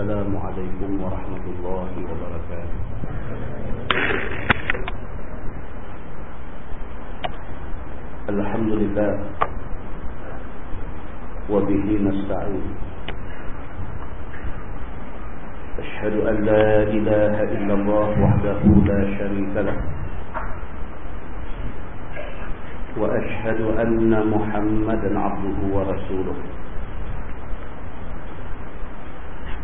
السلام عليكم ورحمة الله وبركاته. الحمد لله وبه نستعين. أشهد أن لا إله إلا الله وحده لا شريك له. وأشهد أن محمدا عبده ورسوله.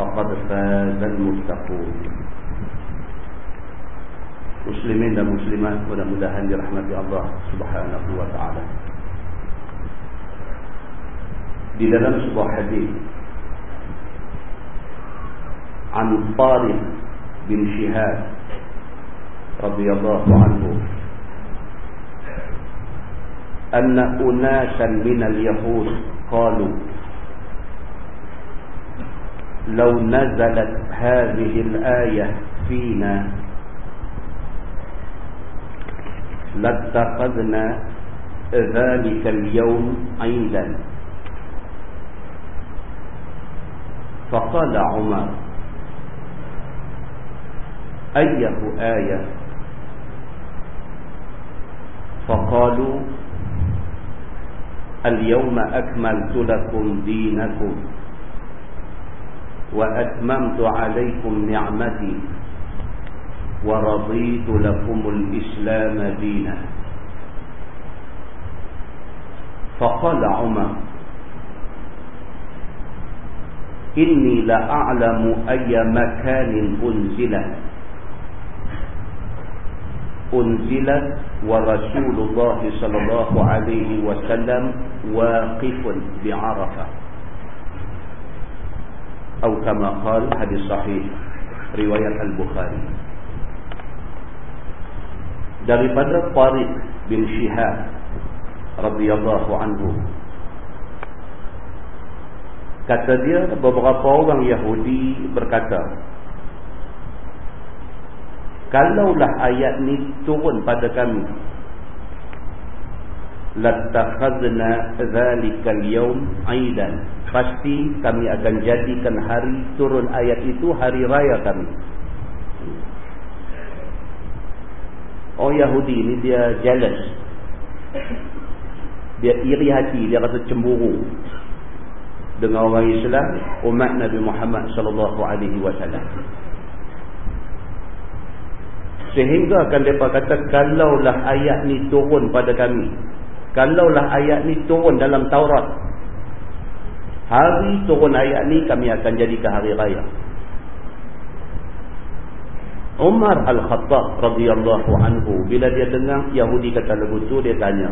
فقد فاز المتقون. مسلمين ومسلمات ونمدهن برحمة الله سبحانه وتعالى di dalam sebuah hadis عن طارق بن شهاب رضي الله عنه أن أناسا من اليهود قالوا لو نزلت هذه الآية فينا لاتخذنا ذلك اليوم عيدا فقال عمر أيه آية؟ فقالوا اليوم أكملت لكم دينكم. وأتممت عليكم نعمتي ورضيت لكم الإسلام دينا. فقال عمر إني لأعلم أي مكان أنزلت. أنزلت ورسول الله صلى الله عليه وسلم واقف بعرفة. atau kama qal hadis sahih riwayat al-Bukhari. Daripada Tariq bin Shihab radhiyallahu anhu. Kata dia beberapa orang Yahudi berkata kalaulah ayat ni turun pada kami lattakhadna dhalika yawm 'aidan pasti kami akan jadikan hari turun ayat itu hari raya kami. Orang Yahudi ni dia jealous. Dia iri hati dia rasa cemburu dengan orang Islam umat Nabi Muhammad sallallahu alaihi wasallam. Sehingga akan mereka kata kalaulah ayat ni turun pada kami kalaulah ayat ni turun dalam Taurat hari turun ayat ni kami akan jadikan hari raya. Umar Al-Khattab radhiyallahu anhu bila dia dengar Yahudi kata lagu tu dia tanya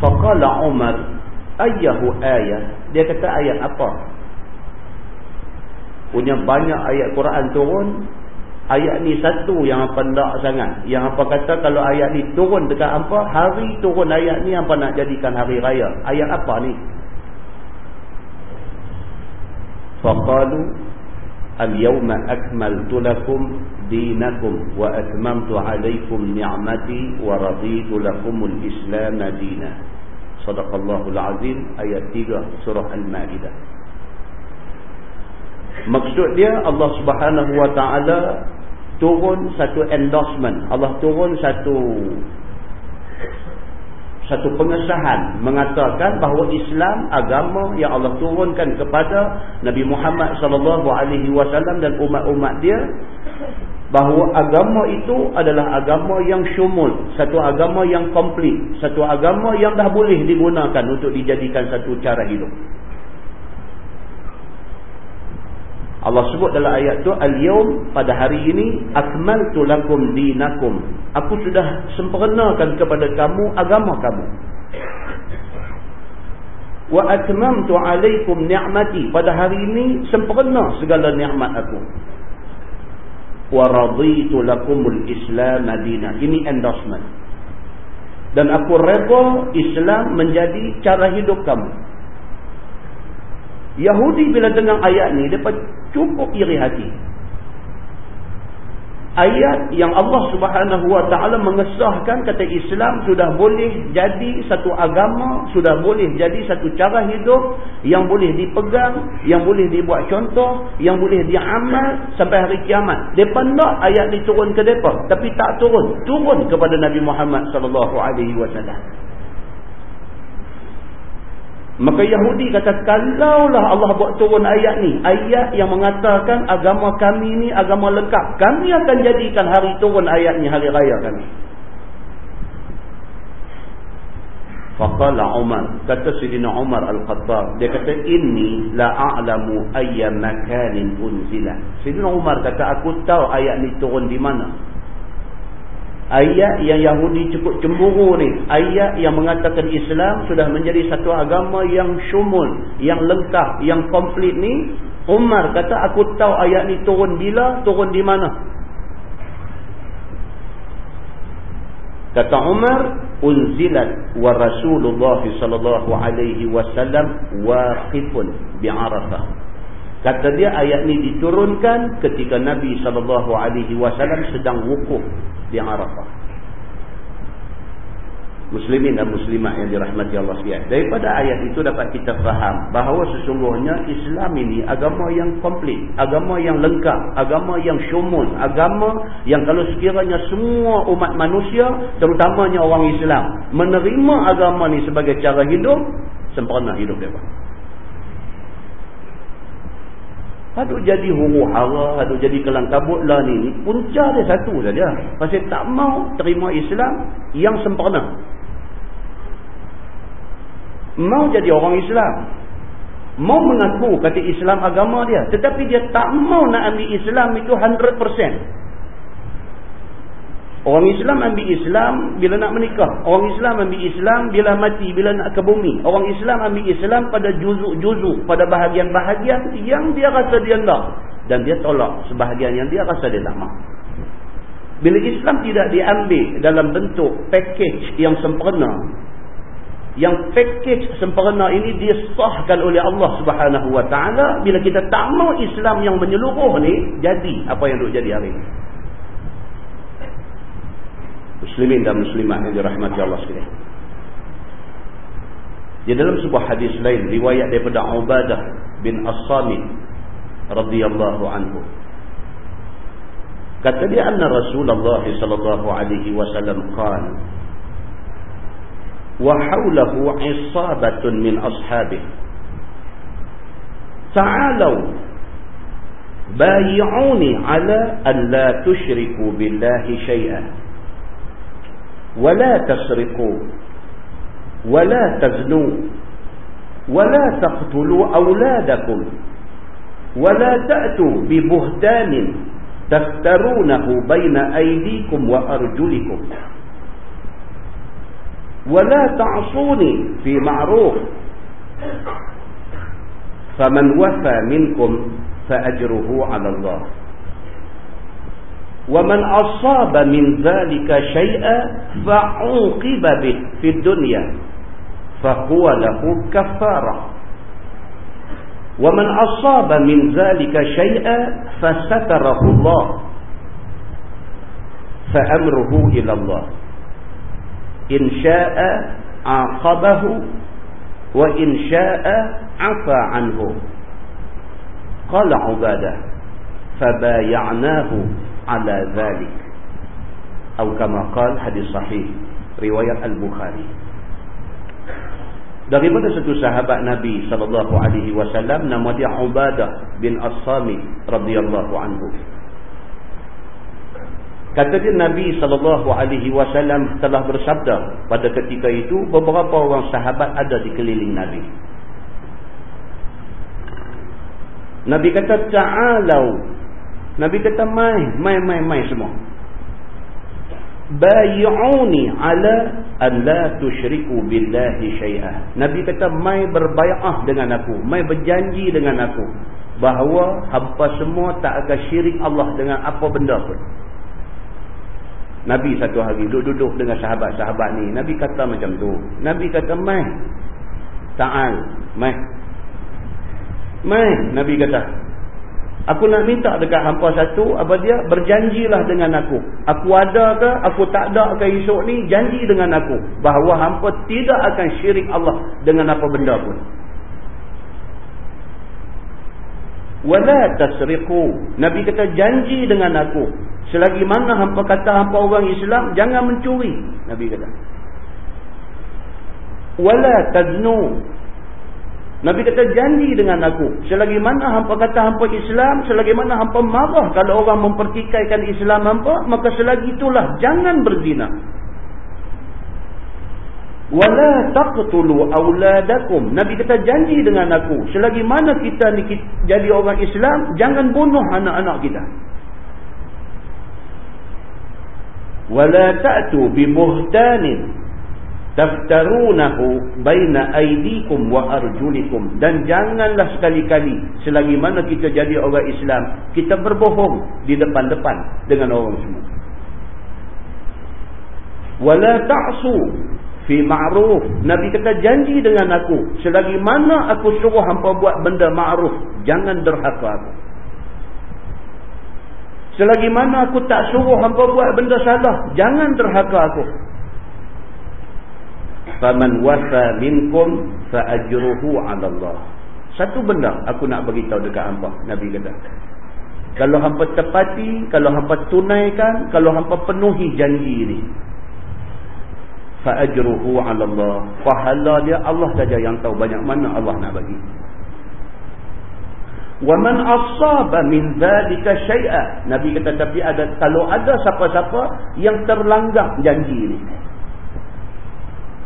Faqala Umar ayyahu ayat dia kata ayat apa? Punya banyak ayat Quran turun ayat ni satu yang apa nak sangat. Yang apa kata kalau ayat ni turun dekat apa hari turun ayat ni apa nak jadikan hari raya. Ayat apa ni faqalu al-yawma akmaltu lakum dinakum wa atmamtu alaykum ni'mati wa raditu lakum al-islam dinan sadaqallahul azim ayat 3 surah al-maidah. Maksud dia Allah Subhanahu wa taala turun satu endorsement. Allah turun satu satu pengesahan mengatakan bahawa Islam agama yang Allah turunkan kepada Nabi Muhammad sallallahu alaihi wasallam dan umat-umat dia bahawa agama itu adalah agama yang syumul, satu agama yang komplit, satu agama yang dah boleh digunakan untuk dijadikan satu cara hidup. Allah sebut dalam ayat tu al-yawm pada hari ini akmaltu lakum dinakum. Aku sudah sempurnakan kepada kamu agama kamu. Wa atmamtu alaikum ni'mati. Pada hari ini sempurna segala nikmat aku. Wa raditu lakumul islam madinah ini endorsement. Dan aku redha Islam menjadi cara hidup kamu. Yahudi bila dengar ayat ni depa cukup iri hati ayat yang Allah subhanahu wa ta'ala mengesahkan kata Islam sudah boleh jadi satu agama, sudah boleh jadi satu cara hidup yang boleh dipegang, yang boleh dibuat contoh, yang boleh diamal sampai hari kiamat. Mereka nak ayat ni turun ke mereka, tapi tak turun. Turun kepada Nabi Muhammad sallallahu alaihi wasallam. Maka Yahudi kata, kalaulah Allah buat turun ayat ni, ayat yang mengatakan agama kami ni agama lengkap, kami akan jadikan hari turun ayat ni hari raya kami. Faqala Umar, kata Sidina Umar Al-Khattab, dia kata, inni la a'lamu ayya makanin unzila. Sidina Umar kata, aku tahu ayat ni turun di mana ayat yang Yahudi cukup cemburu ni. Ayat yang mengatakan Islam sudah menjadi satu agama yang syumul yang lengkap yang komplit ni. Umar kata aku tahu ayat ni turun bila turun di mana? Kata Umar unzilat wa Rasulullah sallallahu alaihi wasallam waqifun bi Arafah kata dia ayat ni diturunkan ketika Nabi wasallam sedang wukuf di Arafah. Muslimin dan muslimat yang dirahmati Allah sekalian. Daripada ayat itu dapat kita faham bahawa sesungguhnya Islam ini agama yang komplit, agama yang lengkap, agama yang syumul, agama yang kalau sekiranya semua umat manusia, terutamanya orang Islam, menerima agama ini sebagai cara hidup, sempurna hidup mereka. Haduk jadi huru hara, haduk jadi kelang kabut lah ni. Punca dia satu saja. Pasal tak mau terima Islam yang sempurna. Mau jadi orang Islam. Mau mengaku kata Islam agama dia. Tetapi dia tak mau nak ambil Islam itu 100%. Orang Islam ambil Islam bila nak menikah. Orang Islam ambil Islam bila mati, bila nak ke bumi. Orang Islam ambil Islam pada juzuk-juzuk, pada bahagian-bahagian yang dia rasa dia nak. Dan dia tolak sebahagian yang dia rasa dia tak mahu. Bila Islam tidak diambil dalam bentuk package yang sempurna, yang package sempurna ini disahkan oleh Allah subhanahu ta'ala, bila kita tak mahu Islam yang menyeluruh ni, jadi apa yang duk jadi hari ini muslimin dan muslimat yang dirahmati Allah sekalian. Di dalam sebuah hadis lain riwayat daripada Ubadah bin As-Samit radhiyallahu anhu. Kata dia anna Rasulullah sallallahu alaihi wasallam qala wa hawlahu isabatun min ashabihi ta'alu bayi'uni ala an la tushriku billahi shay'an ولا تسرقوا ولا تزنوا ولا تقتلوا أولادكم ولا تأتوا ببهتان تفترونه بين أيديكم وأرجلكم. ولا تعصوني في معروف فمن وفى منكم فأجره على الله. ومن أصاب من ذلك شيئا فعوقب به في الدنيا فهو له كفارة. ومن أصاب من ذلك شيئا فستره الله فأمره إلى الله. إن شاء عاقبه وإن شاء عفى عنه. قال عبادة فبايعناه ala zalik. Atau kama qal hadis sahih riwayat al-bukhari. Daripada satu sahabat nabi sallallahu alaihi wasallam nama dia ubadah bin as-samit radhiyallahu anhu. Kata dia nabi sallallahu alaihi wasallam telah bersabda pada ketika itu beberapa orang sahabat ada di keliling nabi. Nabi kata ta'alau Nabi kata mai, mai, mai, mai semua. Bayi'uni ala an la tusyriku billahi syai'ah. Nabi kata mai berbai'ah dengan aku, mai berjanji dengan aku bahawa hampa semua tak akan syirik Allah dengan apa benda pun. Nabi satu hari duduk-duduk dengan sahabat-sahabat ni, Nabi kata macam tu. Nabi kata mai ta'al, mai. Mai, Nabi kata, Aku nak minta dekat hampa satu, apa dia? Berjanjilah dengan aku. Aku ada ke, aku tak ada ke esok ni, janji dengan aku. Bahawa hampa tidak akan syirik Allah dengan apa benda pun. Nabi kata janji dengan aku. Selagi mana hampa kata hampa orang Islam, jangan mencuri. Nabi kata. Nabi kata janji dengan aku. Selagi mana hampa kata hampa Islam, selagi mana hampa marah kalau orang mempertikaikan Islam hampa, maka selagi itulah jangan berzina. Wala taqtulu auladakum. Nabi kata janji dengan aku. Selagi mana kita ni jadi orang Islam, jangan bunuh anak-anak kita. Wala ta'tu bi buhtanin taftarunahu baina aydikum wa arjulikum. Dan janganlah sekali-kali selagi mana kita jadi orang Islam kita berbohong di depan-depan dengan orang semua. Wala ta'su fi ma'ruf. Nabi kata janji dengan aku selagi mana aku suruh hangpa buat benda ma'ruf jangan derhaka aku. Selagi mana aku tak suruh hangpa buat benda salah jangan derhaka aku faman wasa minkum fa ajruhu 'ala Allah. Satu benda aku nak bagi tahu dekat hangpa, Nabi kata. Kalau hangpa tepati, kalau hangpa tunaikan, kalau hangpa penuhi janji ini, fa ajruhu 'ala Allah. Pahala dia Allah saja yang tahu banyak mana Allah nak bagi. Wa man asaba min dhalika syai'a. Nabi kata tapi ada kalau ada siapa-siapa yang terlanggar janji ini.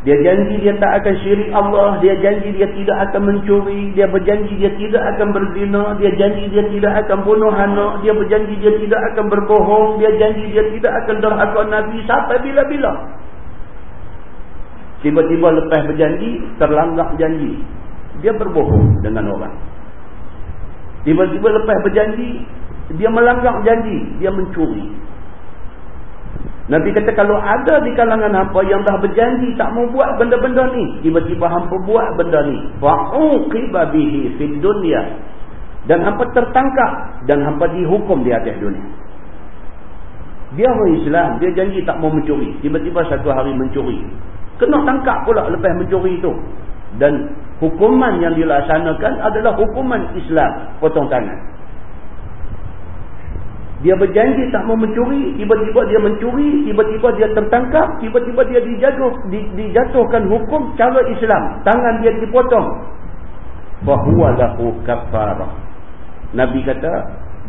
Dia janji dia tak akan syirik Allah. Dia janji dia tidak akan mencuri. Dia berjanji dia tidak akan berzina. Dia janji dia tidak akan bunuh anak. Dia berjanji dia tidak akan berbohong. Dia janji dia tidak akan derhaka Nabi. Sampai bila-bila. Tiba-tiba lepas berjanji, terlanggar janji. Dia berbohong dengan orang. Tiba-tiba lepas berjanji, dia melanggar janji. Dia mencuri. Nabi kata kalau ada di kalangan hampa yang dah berjanji tak mau buat benda-benda ni, tiba-tiba hampa buat benda ni, fa'uqiba bihi fid dunya. Dan hampa tertangkap dan hampa dihukum di atas dunia. Dia orang Islam, dia janji tak mau mencuri, tiba-tiba satu hari mencuri. Kena tangkap pula lepas mencuri itu. Dan hukuman yang dilaksanakan adalah hukuman Islam, potong tangan. Dia berjanji tak mau mencuri, tiba-tiba dia mencuri, tiba-tiba dia tertangkap, tiba-tiba dia dijatuh, di, dijatuhkan hukum cara Islam. Tangan dia dipotong. Fahuwa lahu kafarah. Nabi kata,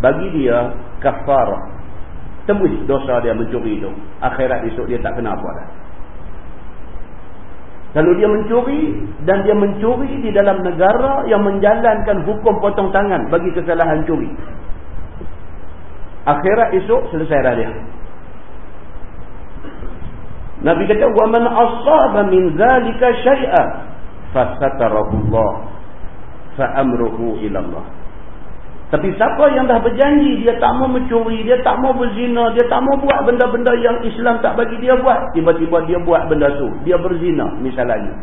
bagi dia kafarah. Tembus dosa dia mencuri itu. Akhirat esok dia tak kena apa dah. Kalau dia mencuri dan dia mencuri di dalam negara yang menjalankan hukum potong tangan bagi kesalahan curi. Akhirat esok selesai dah dia. Nabi kata wa man asaba min zalika syai'a fasatarahu Allah fa amruhu ila Allah. Tapi siapa yang dah berjanji dia tak mau mencuri, dia tak mau berzina, dia tak mau buat benda-benda yang Islam tak bagi dia buat, tiba-tiba dia buat benda tu, dia berzina misalnya.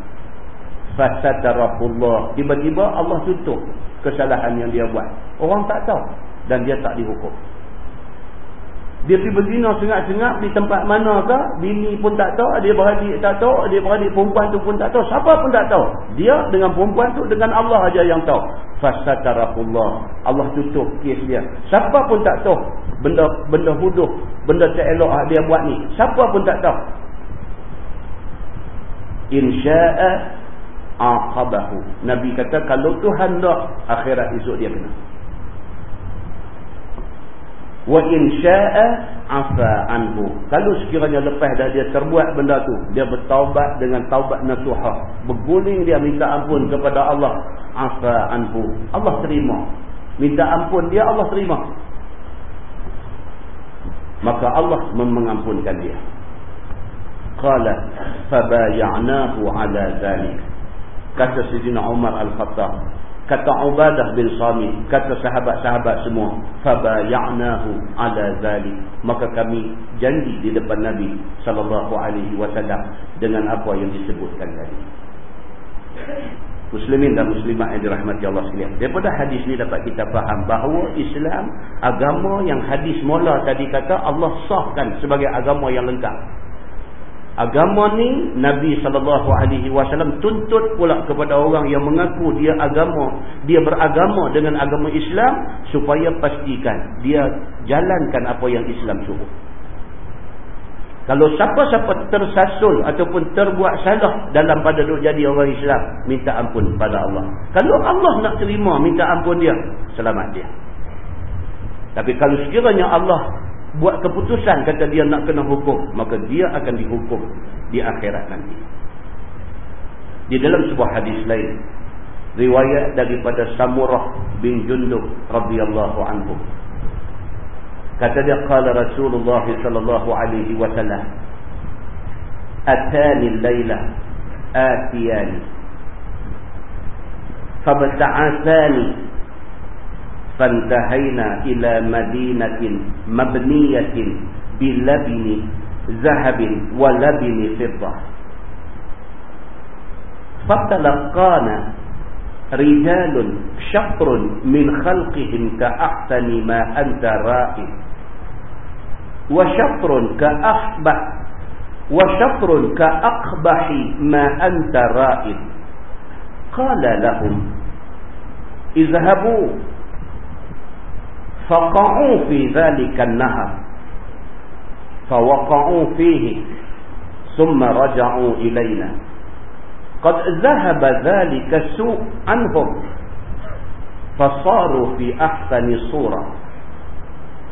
Fasatarahu Allah, tiba-tiba Allah tutup kesalahan yang dia buat. Orang tak tahu dan dia tak dihukum. Dia pergi berzina sengak-sengak di tempat mana ke, bini pun tak tahu, dia beradik tak tahu, dia beradik perempuan tu pun tak tahu, siapa pun tak tahu. Dia dengan perempuan tu dengan Allah aja yang tahu. Fasatarahullah. Allah tutup kes dia. Siapa pun tak tahu benda benda huduh, benda tak elok dia buat ni. Siapa pun tak tahu. Insya'a aqabahu. Nabi kata kalau Tuhan nak akhirat esok dia kena wa in syaa'a afa anhu. Kalau sekiranya lepas dah dia terbuat benda tu dia bertaubat dengan taubat nasuha berguling dia minta ampun kepada Allah. Afa anhu. Allah terima. Minta ampun dia Allah terima. Maka Allah mengampunkan dia. Qala fabay'nahu ala zalik. Kata Sayyidina Umar Al-Khattab kata Ubadah bin Samit kata sahabat-sahabat semua fabay'nahu ala zalik maka kami janji di depan Nabi sallallahu alaihi wasallam dengan apa yang disebutkan tadi Muslimin dan Muslimah yang dirahmati Allah sekalian. Daripada hadis ni dapat kita faham bahawa Islam agama yang hadis mula tadi kata Allah sahkan sebagai agama yang lengkap. Agama ni Nabi SAW tuntut pula kepada orang yang mengaku dia agama, dia beragama dengan agama Islam supaya pastikan dia jalankan apa yang Islam suruh. Kalau siapa-siapa tersasul ataupun terbuat salah dalam pada duk jadi orang Islam, minta ampun pada Allah. Kalau Allah nak terima minta ampun dia, selamat dia. Tapi kalau sekiranya Allah buat keputusan kata dia nak kena hukum, maka dia akan dihukum di akhirat nanti. Di dalam sebuah hadis lain, riwayat daripada Samurah bin Jundub radhiyallahu anhu kata dia qala Rasulullah sallallahu alaihi wasallam atani al-laila atiyani fabta'athani fantahayna ila madinatin mabniyatin bilabni zahabin wa labni fiddah fatalaqana rijalun syatrun min khalqihim ka'ahsani ma anta ra'id wa syatrun ka akhbah wa syatrun ka aqbahi ma فقعوا في ذلك النهر. فوقعوا فيه. ثم رجعوا إلينا. قد ذهب ذلك السوء عنهم. فصاروا في أحسن صورة.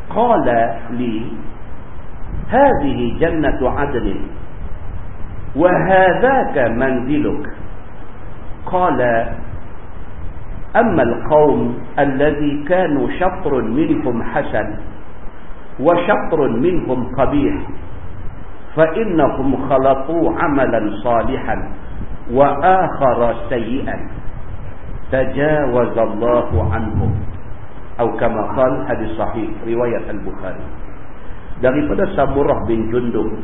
قال لي هذه جنة عدن. وهذاك منزلك. قال أما القوم الذي كانوا شطر منهم حسن وشطر منهم قبيح فإنهم خلطوا عملا صالحا وآخر سيئا تجاوز الله عنهم. أو كما قال هذه صحيح رواية البخاري. daripada Samurah bin Jundub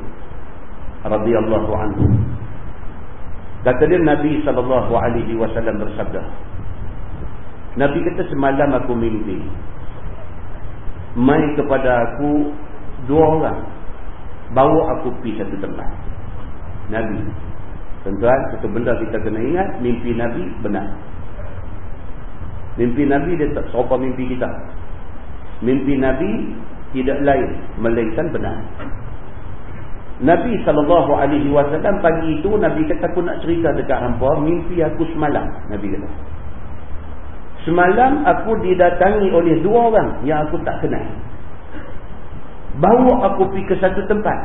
radhiyallahu anhu kata dia Nabi sallallahu alaihi wasallam bersabda Nabi kata semalam aku mimpi mai kepada aku dua orang. Bawa aku pergi satu tempat. Nabi. Tuan-tuan satu benda kita kena ingat mimpi Nabi benar. Mimpi Nabi dia tak serupa mimpi kita. Mimpi Nabi tidak lain melainkan benar. Nabi wasallam pagi itu Nabi kata aku nak cerita dekat hangpa mimpi aku semalam Nabi kata. Semalam aku didatangi oleh dua orang yang aku tak kenal. Bawa aku pergi ke satu tempat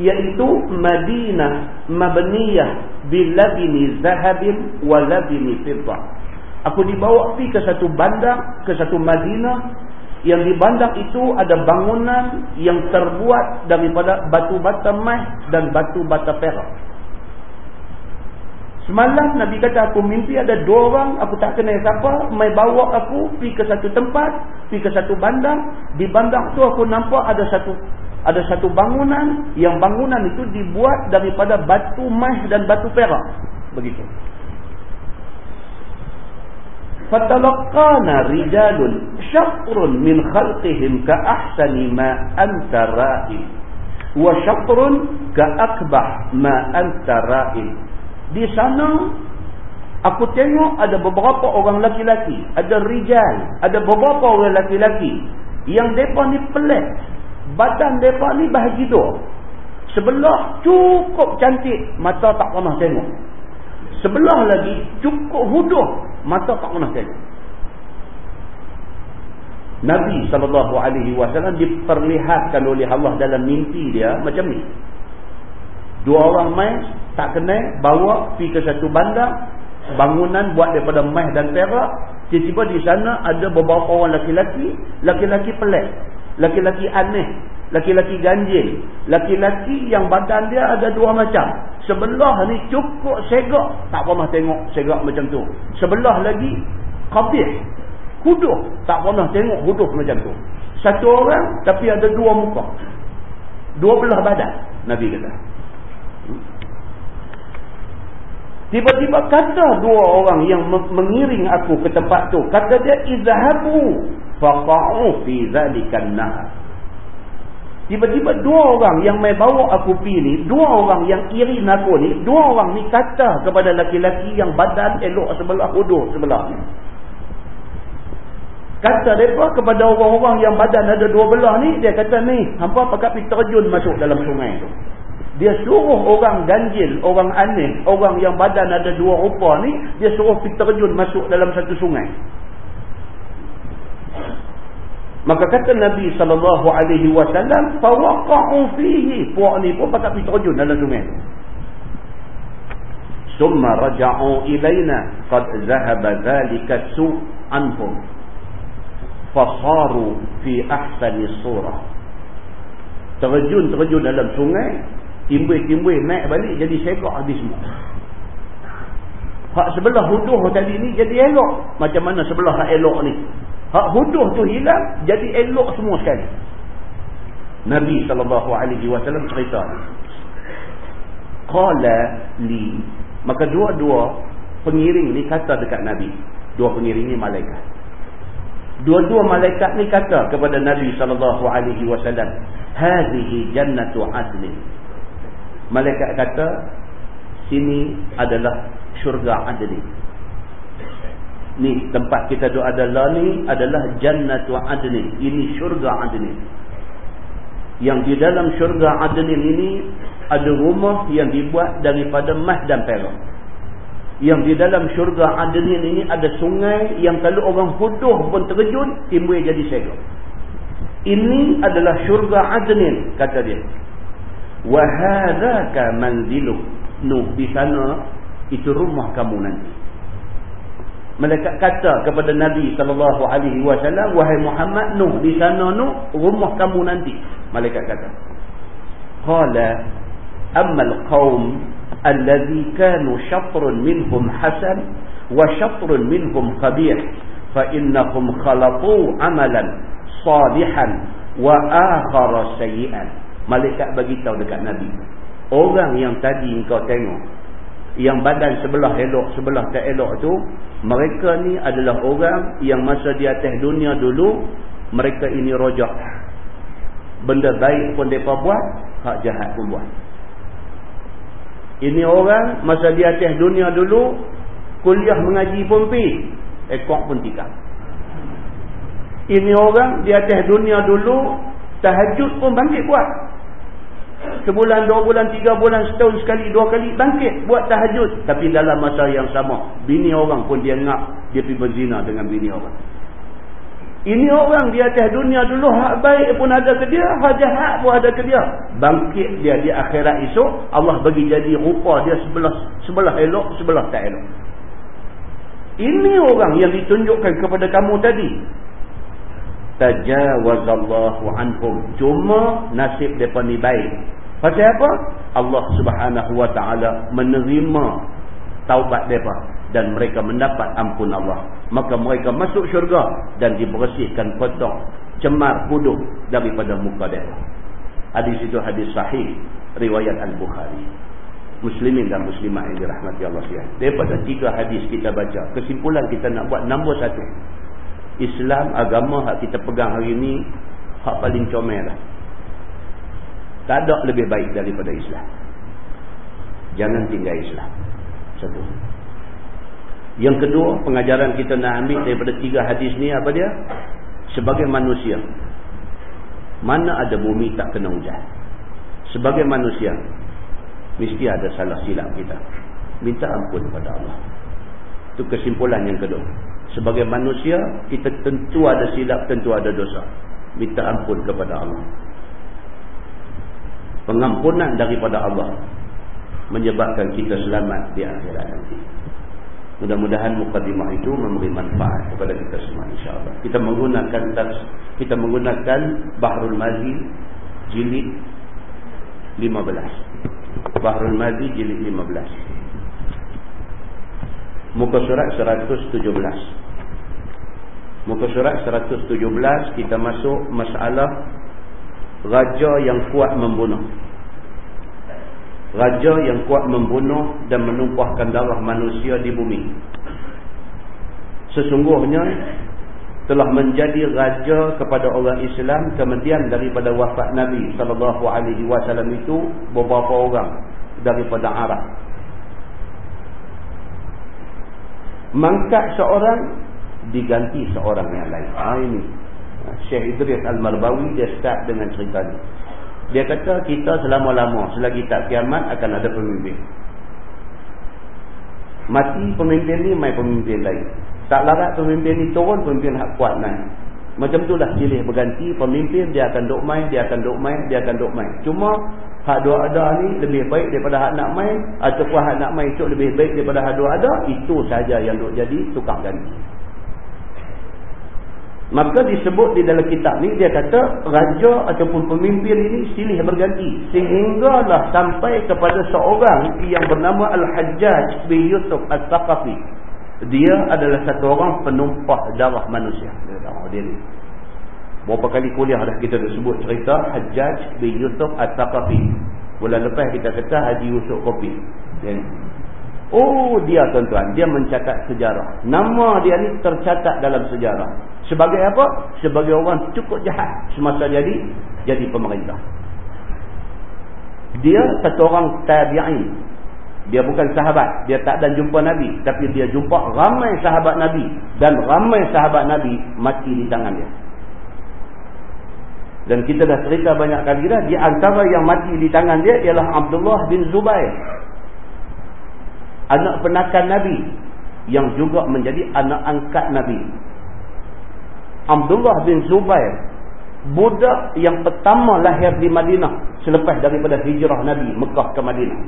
iaitu Madinah mabniyah bilabini zahabin walabini fiddah. Aku dibawa pergi ke satu bandar, ke satu Madinah yang di bandar itu ada bangunan yang terbuat daripada batu bata emas dan batu bata perak. Semalam Nabi kata aku mimpi ada dua orang aku tak kenal siapa mai bawa aku pergi ke satu tempat, pergi ke satu bandar. Di bandar tu aku nampak ada satu ada satu bangunan yang bangunan itu dibuat daripada batu mas dan batu perak. Begitu. Fatalaqana rijalun syatrun min khalqihim ka ahsani ma anta ra'i wa syatrun ka akbah ma anta di sana aku tengok ada beberapa orang laki-laki ada rijal ada beberapa orang laki-laki yang mereka ni pelik badan mereka ni bahagi dua sebelah cukup cantik mata tak pernah tengok. Sebelah lagi cukup huduh mata tak pernah tengok. Nabi SAW diperlihatkan oleh Allah dalam mimpi dia macam ni. Dua orang main tak kenal bawa pergi ke satu bandar bangunan buat daripada emas dan perak tiba-tiba di sana ada beberapa orang laki-laki laki-laki pelik laki-laki aneh Laki-laki ganjil. Laki-laki yang badan dia ada dua macam. Sebelah ni cukup segak. Tak pernah tengok segak macam tu. Sebelah lagi kabir. Huduh. Tak pernah tengok huduh macam tu. Satu orang tapi ada dua muka. Dua belah badan. Nabi kata. Tiba-tiba kata dua orang yang mengiring aku ke tempat tu. Kata dia, Izhabu faqa'u fi zalikan nahar. Tiba-tiba dua orang yang mai bawa aku pi ni, dua orang yang iri aku ni, dua orang ni kata kepada laki-laki yang badan elok sebelah hudur sebelah ni. Kata mereka kepada orang-orang yang badan ada dua belah ni, dia kata ni, hampa pakat pergi terjun masuk dalam sungai tu. Dia suruh orang ganjil, orang aneh, orang yang badan ada dua rupa ni, dia suruh pergi terjun masuk dalam satu sungai. Maka kata Nabi sallallahu alaihi wasallam, "Fawaqa'u fihi." Puak ni pun patut pergi terjun dalam sungai. Summa raja'u ilaina qad zahaba dhalika su' anhum. Fasaru fi ahsani surah. Terjun-terjun dalam sungai, timbul-timbul naik balik jadi segak habis semua. Hak sebelah huduh tadi ni jadi elok. Macam mana sebelah hak elok ni? Hak huduh tu hilang, jadi elok semua sekali. Nabi SAW cerita. Qala li. Maka dua-dua pengiring ni kata dekat Nabi. Dua pengiring ni malaikat. Dua-dua malaikat ni kata kepada Nabi SAW. Hazihi jannatu adlin. Malaikat kata, sini adalah syurga adlin. Ni tempat kita doa adalah ni adalah jannatu adnin. Ini syurga adnin. Yang di dalam syurga adnin ini ada rumah yang dibuat daripada emas dan perak. Yang di dalam syurga adnin ini ada sungai yang kalau orang huduh pun terjun timbul jadi segak. Ini adalah syurga adnin kata dia. Wa hadzaka manzilu Nuh di sana itu rumah kamu nanti. Malaikat kata kepada Nabi sallallahu alaihi wasallam, "Wahai Muhammad, Nuh di sana Nuh, rumah kamu nanti." Malaikat kata. Qala amma al-qaum alladhi kanu shatrun minhum hasan wa shatrun minhum qabih fa innahum khalaqu amalan salihan wa akhara sayyi'an. Malaikat bagi tahu dekat Nabi. Orang yang tadi engkau tengok yang badan sebelah elok sebelah tak elok tu mereka ni adalah orang yang masa di atas dunia dulu mereka ini rojak. Benda baik pun mereka buat hak jahat pun buat. Ini orang masa di atas dunia dulu kuliah mengaji pun pi ekor pun tikam. Ini orang di atas dunia dulu tahajud pun bangkit buat sebulan, dua bulan, tiga bulan, setahun sekali, dua kali bangkit buat tahajud. Tapi dalam masa yang sama, bini orang pun dia ngap dia pergi berzina dengan bini orang. Ini orang di atas dunia dulu hak baik pun ada ke dia, hak jahat pun ada ke dia. Bangkit dia di akhirat esok, Allah bagi jadi rupa dia sebelah sebelah elok, sebelah tak elok. Ini orang yang ditunjukkan kepada kamu tadi. Tajawazallahu anhum. Cuma nasib mereka ni baik. Pasal apa? Allah subhanahu wa ta'ala menerima taubat mereka. Dan mereka mendapat ampun Allah. Maka mereka masuk syurga dan dibersihkan kotor, cemar, kuduk daripada muka mereka. Hadis itu hadis sahih. Riwayat Al-Bukhari. Muslimin dan muslimah yang dirahmati Allah SWT. Daripada tiga hadis kita baca. Kesimpulan kita nak buat nombor satu. Islam agama hak kita pegang hari ini hak paling comel lah. Tak ada lebih baik daripada Islam. Jangan tinggal Islam. Satu. Yang kedua, pengajaran kita nak ambil daripada tiga hadis ni apa dia? Sebagai manusia, mana ada bumi tak kena hujan? Sebagai manusia, mesti ada salah silap kita. Minta ampun kepada Allah. Itu kesimpulan yang kedua. Sebagai manusia, kita tentu ada silap, tentu ada dosa. Minta ampun kepada Allah pengampunan daripada Allah menyebabkan kita selamat di akhirat nanti. Mudah-mudahan mukadimah itu memberi manfaat kepada kita semua insya-Allah. Kita menggunakan kita menggunakan Bahrul Mazi jilid 15 Bahrul Mazi jilid 15 muka surat 117 muka surat 117 kita masuk masalah raja yang kuat membunuh raja yang kuat membunuh dan menumpahkan darah manusia di bumi sesungguhnya telah menjadi raja kepada orang Islam kemudian daripada wafat Nabi sallallahu alaihi wasallam itu beberapa orang daripada Arab. Mangkat seorang diganti seorang yang lain. Ha ini. Syekh Idris Al-Marbawi dia start dengan cerita ni. Dia kata kita selama-lama selagi tak kiamat akan ada pemimpin. Mati pemimpin ni mai pemimpin lain. Tak larat pemimpin ni turun, pemimpin hak kuat naik. Macam itulah silih berganti, pemimpin dia akan duk main, dia akan duk main, dia akan duk main. Cuma hak dua ada ni lebih baik daripada hak nak main, ataupun hak nak main tu lebih baik daripada hak dua ada, itu saja yang duk jadi tukar ganti. Maka disebut di dalam kitab ni dia kata raja ataupun pemimpin ini silih berganti sehinggalah sampai kepada seorang yang bernama Al-Hajjaj bin Yusuf Al-Thaqafi dia adalah satu orang penumpah darah manusia. Oh. Berapa kali kuliah dah kita sebut cerita Hajjaj bin Yusuf At-Taqafi. Bulan lepas kita kata Haji Yusuf Kopi. Oh dia tuan-tuan, dia mencatat sejarah. Nama dia ni tercatat dalam sejarah. Sebagai apa? Sebagai orang cukup jahat semasa jadi jadi pemerintah. Dia satu orang tabi'in dia bukan sahabat. Dia tak dan jumpa Nabi. Tapi dia jumpa ramai sahabat Nabi. Dan ramai sahabat Nabi mati di tangan dia. Dan kita dah cerita banyak kali dah. Di antara yang mati di tangan dia ialah Abdullah bin Zubair. Anak penakan Nabi. Yang juga menjadi anak angkat Nabi. Abdullah bin Zubair. Budak yang pertama lahir di Madinah. Selepas daripada hijrah Nabi Mekah ke Madinah.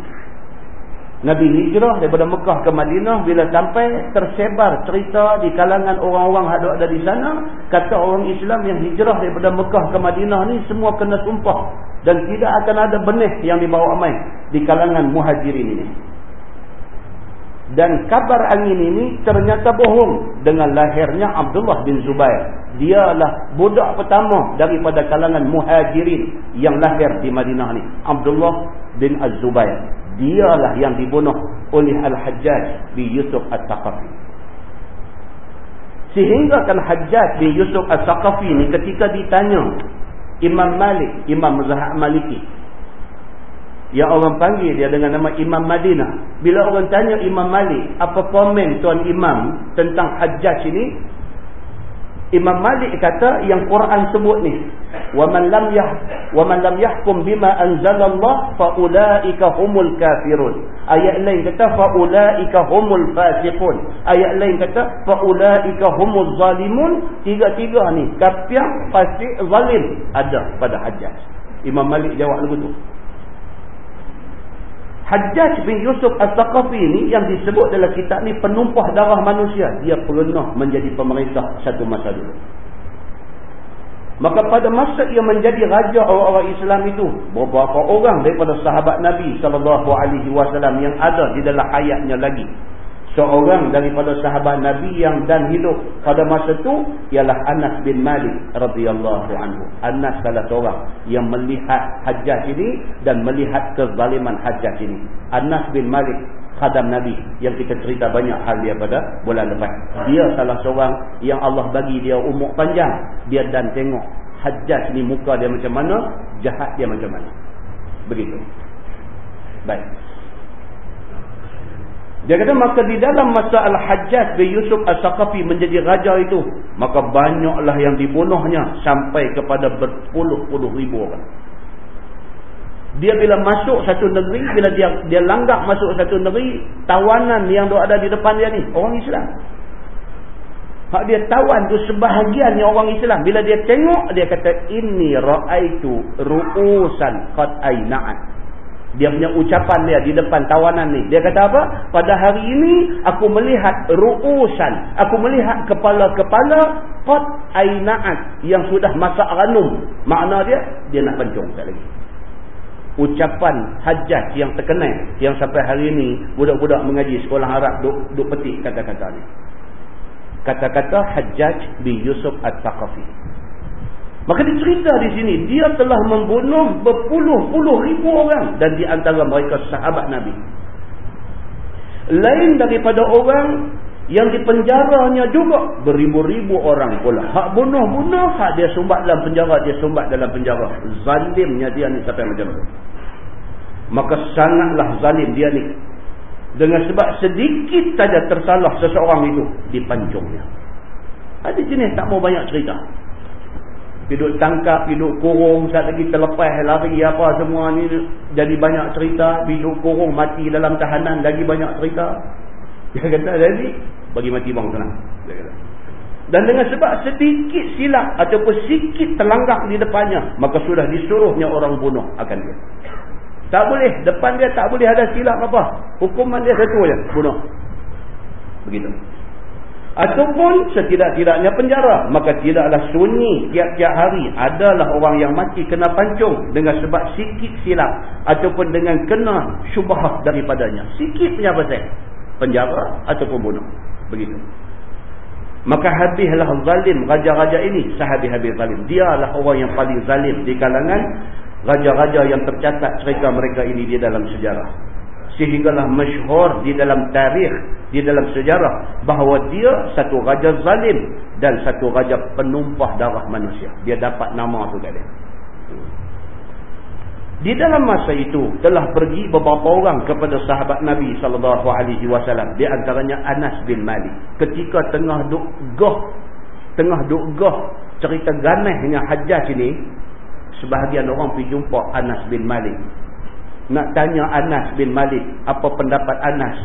Nabi hijrah daripada Mekah ke Madinah bila sampai tersebar cerita di kalangan orang-orang yang ada di sana kata orang Islam yang hijrah daripada Mekah ke Madinah ni semua kena sumpah dan tidak akan ada benih yang dibawa amai di kalangan muhajirin ini dan kabar angin ini ternyata bohong dengan lahirnya Abdullah bin Zubair dialah budak pertama daripada kalangan muhajirin yang lahir di Madinah ni Abdullah bin Az-Zubair dialah yang dibunuh oleh Al-Hajjaj bin Yusuf Al-Thaqafi. Sehingga kan Hajjaj bin Yusuf Al-Thaqafi ni ketika ditanya Imam Malik, Imam Zahab Maliki. Yang orang panggil dia dengan nama Imam Madinah. Bila orang tanya Imam Malik, apa komen Tuan Imam tentang Hajjaj ini? Imam Malik kata yang Quran sebut ni wa man lam yah wa man lam yahkum bima anzalallah fa ulaika humul kafirun. Ayat lain kata fa ulaika humul fasiqun. Ayat lain kata fa ulaika humuz zalimun. Tiga-tiga ni kafir fasik zalim ada pada hajjaj. Imam Malik jawab lagu tu Hajjaj bin Yusuf Al-Thaqafi ni yang disebut dalam kitab ni penumpah darah manusia. Dia pernah menjadi pemerintah satu masa dulu. Maka pada masa ia menjadi raja orang-orang Islam itu, beberapa orang daripada sahabat Nabi SAW yang ada di dalam hayatnya lagi seorang daripada sahabat Nabi yang dan hidup pada masa itu ialah Anas bin Malik radhiyallahu anhu. Anas salah seorang yang melihat Hajjaj ini dan melihat kezaliman Hajjaj ini. Anas bin Malik khadam Nabi yang kita cerita banyak hal dia pada bulan lepas. Dia salah seorang yang Allah bagi dia umur panjang. Dia dan tengok Hajjaj ni muka dia macam mana, jahat dia macam mana. Begitu. Baik. Dia kata maka di dalam masa Al-Hajjaj bin Yusuf Al-Saqafi menjadi raja itu. Maka banyaklah yang dibunuhnya sampai kepada berpuluh-puluh ribu orang. Dia bila masuk satu negeri, bila dia dia langgak masuk satu negeri, tawanan yang ada di depan dia ni, orang Islam. Hak dia tawan tu sebahagiannya orang Islam. Bila dia tengok, dia kata, Ini ra'aitu ru'usan qad ayna'at. Dia punya ucapan dia di depan tawanan ni. Dia kata apa? Pada hari ini aku melihat ru'usan. Aku melihat kepala-kepala qad aina'at yang sudah masak ranum makna dia dia nak pancung tak lagi ucapan hajat yang terkenal yang sampai hari ini budak-budak mengaji sekolah Arab duk, duk petik kata-kata ni kata-kata hajjaj bin Yusuf At-Taqafi maka dia cerita di sini dia telah membunuh berpuluh-puluh ribu orang dan di antara mereka sahabat Nabi. Lain daripada orang yang dipenjaranya juga beribu-ribu orang pula. Hak bunuh-bunuh hak dia sumbat dalam penjara dia sumbat dalam penjara. Zalimnya dia ni sampai macam tu maka sangatlah zalim dia ni. Dengan sebab sedikit saja tersalah seseorang itu dipancungnya ada jenis tak mau banyak cerita hidup tangkap, hidup kurung saat lagi terlepas lari apa semua ni jadi banyak cerita. Hidup kurung mati dalam tahanan lagi banyak cerita. Dia kata jadi bagi mati bang senang. Dia kata. Dan dengan sebab sedikit silap ataupun sikit terlanggar di depannya maka sudah disuruhnya orang bunuh akan dia. Tak boleh depan dia tak boleh ada silap apa. Hukuman dia satu je bunuh. Begitu ataupun setidak-tidaknya penjara. Maka tidaklah sunyi tiap-tiap hari. Adalah orang yang mati kena pancung dengan sebab sikit silap. Ataupun dengan kena syubhah daripadanya. Sikit punya pasal penjara ataupun bunuh. Begitu. Maka habislah zalim raja-raja ini. Sehabis-habis zalim. Dialah orang yang paling zalim di kalangan raja-raja yang tercatat cerita mereka ini di dalam sejarah sehinggalah masyhur di dalam tarikh di dalam sejarah bahawa dia satu raja zalim dan satu raja penumpah darah manusia. Dia dapat nama tu kat dia. Di dalam masa itu telah pergi beberapa orang kepada sahabat Nabi sallallahu alaihi wasallam di antaranya Anas bin Malik. Ketika tengah duk gah tengah duk gah cerita ganahnya Hajjaj ini sebahagian orang pergi jumpa Anas bin Malik nak tanya Anas bin Malik apa pendapat Anas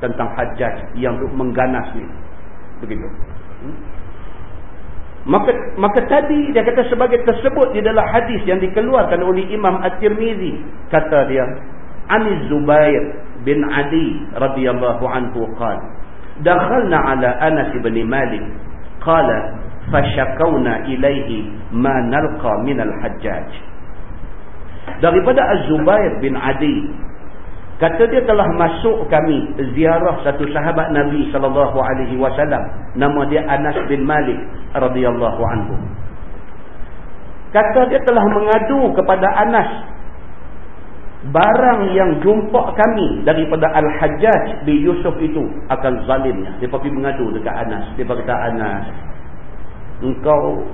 tentang hajjaj yang mengganas ni? Begitu. Hmm? maka maka tadi dia kata sebagai tersebut di dalam hadis yang dikeluarkan oleh Imam At-Tirmizi kata dia Ani Zubair bin Adi radhiyallahu anhu qala dakhalna ala Anas bin Malik qala fashakawna ilayhi ma nalqa min al-hajjaj daripada Az-Zubair bin Adi. Kata dia telah masuk kami ziarah satu sahabat Nabi sallallahu alaihi wasallam. Nama dia Anas bin Malik radhiyallahu anhu. Kata dia telah mengadu kepada Anas barang yang jumpa kami daripada Al-Hajjaj bin Yusuf itu akan zalimnya. Dia pergi mengadu dekat Anas. Dia kata Anas engkau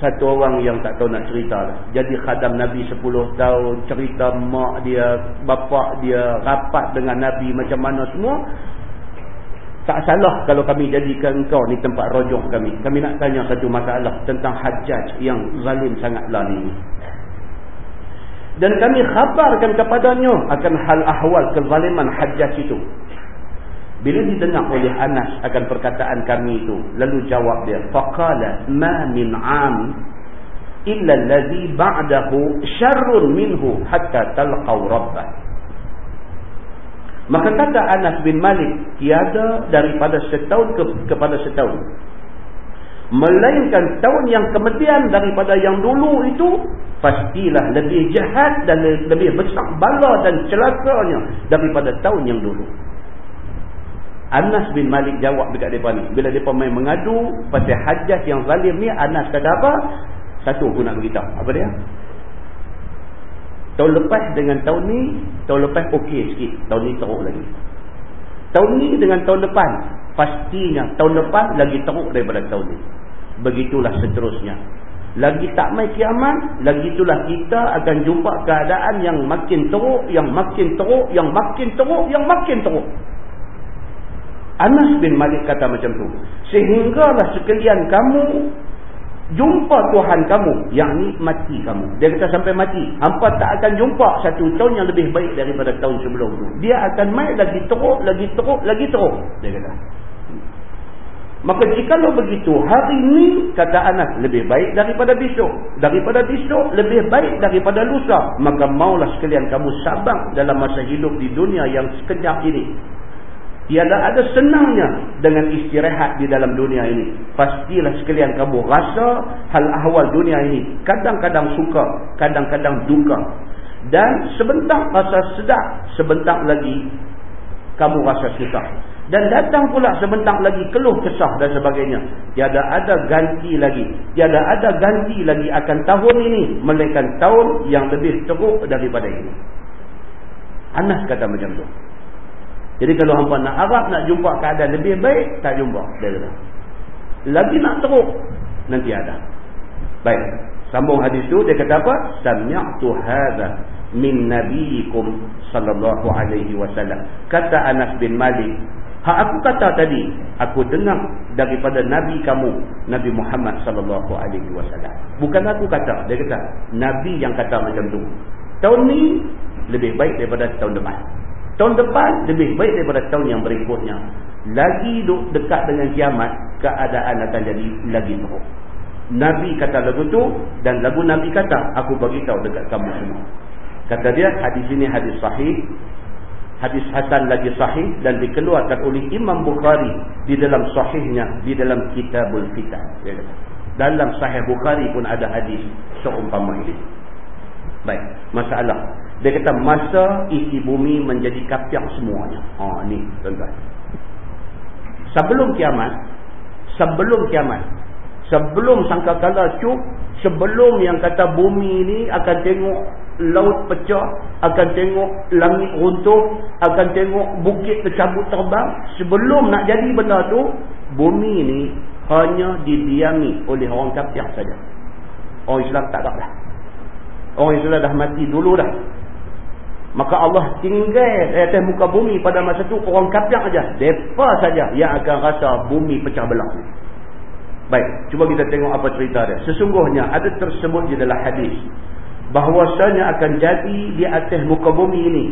satu orang yang tak tahu nak cerita lah. Jadi khadam Nabi 10 tahun, cerita mak dia, bapak dia, rapat dengan Nabi macam mana semua. Tak salah kalau kami jadikan engkau ni tempat rojok kami. Kami nak tanya satu masalah tentang hajjaj yang zalim sangatlah ni. Dan kami khabarkan kepadanya akan hal ahwal kezaliman hajjaj itu. Bila didengar oleh Anas akan perkataan kami itu, lalu jawab dia, faqala ma min 'am illa allazi ba'dahu syarrun minhu hatta talqaw rabbah. Maka kata Anas bin Malik, tiada daripada setahun ke, kepada setahun. Melainkan tahun yang kemudian daripada yang dulu itu, pastilah lebih jahat dan lebih besar bala dan celakanya daripada tahun yang dulu. Anas bin Malik jawab dekat mereka ni. Bila mereka main mengadu pasal hajat yang zalim ni, Anas kata apa? Satu aku nak beritahu. Apa dia? Tahun lepas dengan tahun ni, tahun lepas okey sikit. Tahun ni teruk lagi. Tahun ni dengan tahun depan, pastinya tahun depan lagi teruk daripada tahun ni. Begitulah seterusnya. Lagi tak mai kiamat, lagi itulah kita akan jumpa keadaan yang makin teruk, yang makin teruk, yang makin teruk, yang makin teruk. Anas bin Malik kata macam tu. Sehinggalah sekalian kamu jumpa Tuhan kamu. Yang ni mati kamu. Dia kata sampai mati. Hampa tak akan jumpa satu tahun yang lebih baik daripada tahun sebelum tu. Dia akan main lagi teruk, lagi teruk, lagi teruk. Dia kata. Maka jika lo begitu, hari ini kata Anas lebih baik daripada besok. Daripada besok lebih baik daripada lusa. Maka maulah sekalian kamu sabar dalam masa hidup di dunia yang sekejap ini Tiada ada senangnya dengan istirahat di dalam dunia ini. Pastilah sekalian kamu rasa hal ahwal dunia ini. Kadang-kadang suka, kadang-kadang duka. Dan sebentar rasa sedap, sebentar lagi kamu rasa susah. Dan datang pula sebentar lagi keluh kesah dan sebagainya. Tiada ada ganti lagi. Tiada ada ganti lagi akan tahun ini. Melainkan tahun yang lebih teruk daripada ini. Anas kata macam tu. Jadi kalau hampa nak harap nak jumpa keadaan lebih baik, tak jumpa. Lagi nak teruk, nanti ada. Baik. Sambung hadis tu dia kata apa? Sami'tu hadza min nabiyikum sallallahu alaihi wasallam. Kata Anas bin Malik, hak aku kata tadi, aku dengar daripada nabi kamu, Nabi Muhammad sallallahu alaihi wasallam. Bukan aku kata, dia kata nabi yang kata macam tu. Tahun ni lebih baik daripada tahun depan. Tahun depan lebih baik daripada tahun yang berikutnya. Lagi duduk dekat dengan kiamat, keadaan akan jadi lagi teruk. Nabi kata lagu tu dan lagu Nabi kata, aku bagi tahu dekat kamu semua. Kata dia, hadis ini hadis sahih. Hadis Hasan lagi sahih dan dikeluarkan oleh Imam Bukhari di dalam sahihnya, di dalam kitabul fitan. Dalam sahih Bukhari pun ada hadis seumpama ini. Baik, masalah. Dia kata masa isi bumi menjadi kapiak semuanya. Ha ni tuan-tuan. Sebelum kiamat, sebelum kiamat, sebelum sangkakala cuk, sebelum yang kata bumi ni akan tengok laut pecah, akan tengok langit runtuh, akan tengok bukit tercabut terbang, sebelum nak jadi benda tu, bumi ni hanya didiami oleh orang kafir saja. Orang Islam tak ada dah. Orang Islam dah mati dulu dah. Maka Allah tinggal di atas muka bumi pada masa itu orang kafir saja. Depa saja yang akan rasa bumi pecah belah. Baik, cuba kita tengok apa cerita dia. Sesungguhnya ada tersebut di dalam hadis bahwasanya akan jadi di atas muka bumi ini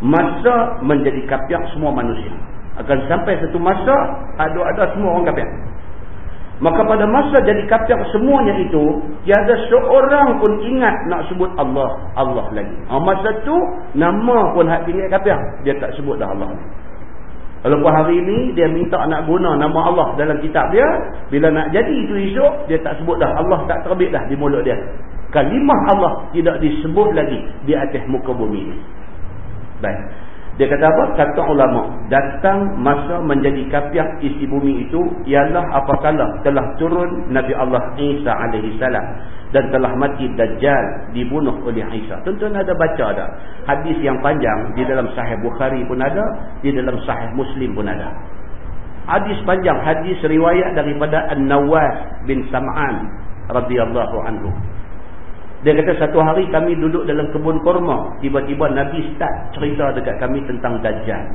masa menjadi kafir semua manusia. Akan sampai satu masa ada-ada semua orang kafir. Maka pada masa jadi kafir semuanya itu, tiada seorang pun ingat nak sebut Allah, Allah lagi. Ha, masa tu nama pun hak tinggal kafir, dia tak sebut dah Allah. Walaupun hari ini dia minta nak guna nama Allah dalam kitab dia, bila nak jadi itu esok, dia tak sebut dah. Allah tak terbit dah di mulut dia. Kalimah Allah tidak disebut lagi di atas muka bumi ini. Baik. Dia kata apa? Kata ulama, datang masa menjadi kapiak isi bumi itu ialah apakala telah turun Nabi Allah Isa alaihi salam dan telah mati Dajjal dibunuh oleh Isa. Tentu ada baca dah. Hadis yang panjang di dalam Sahih Bukhari pun ada, di dalam Sahih Muslim pun ada. Hadis panjang, hadis riwayat daripada An-Nawas bin Sam'an radhiyallahu anhu. Dia kata satu hari kami duduk dalam kebun korma. Tiba-tiba Nabi start cerita dekat kami tentang Dajjal.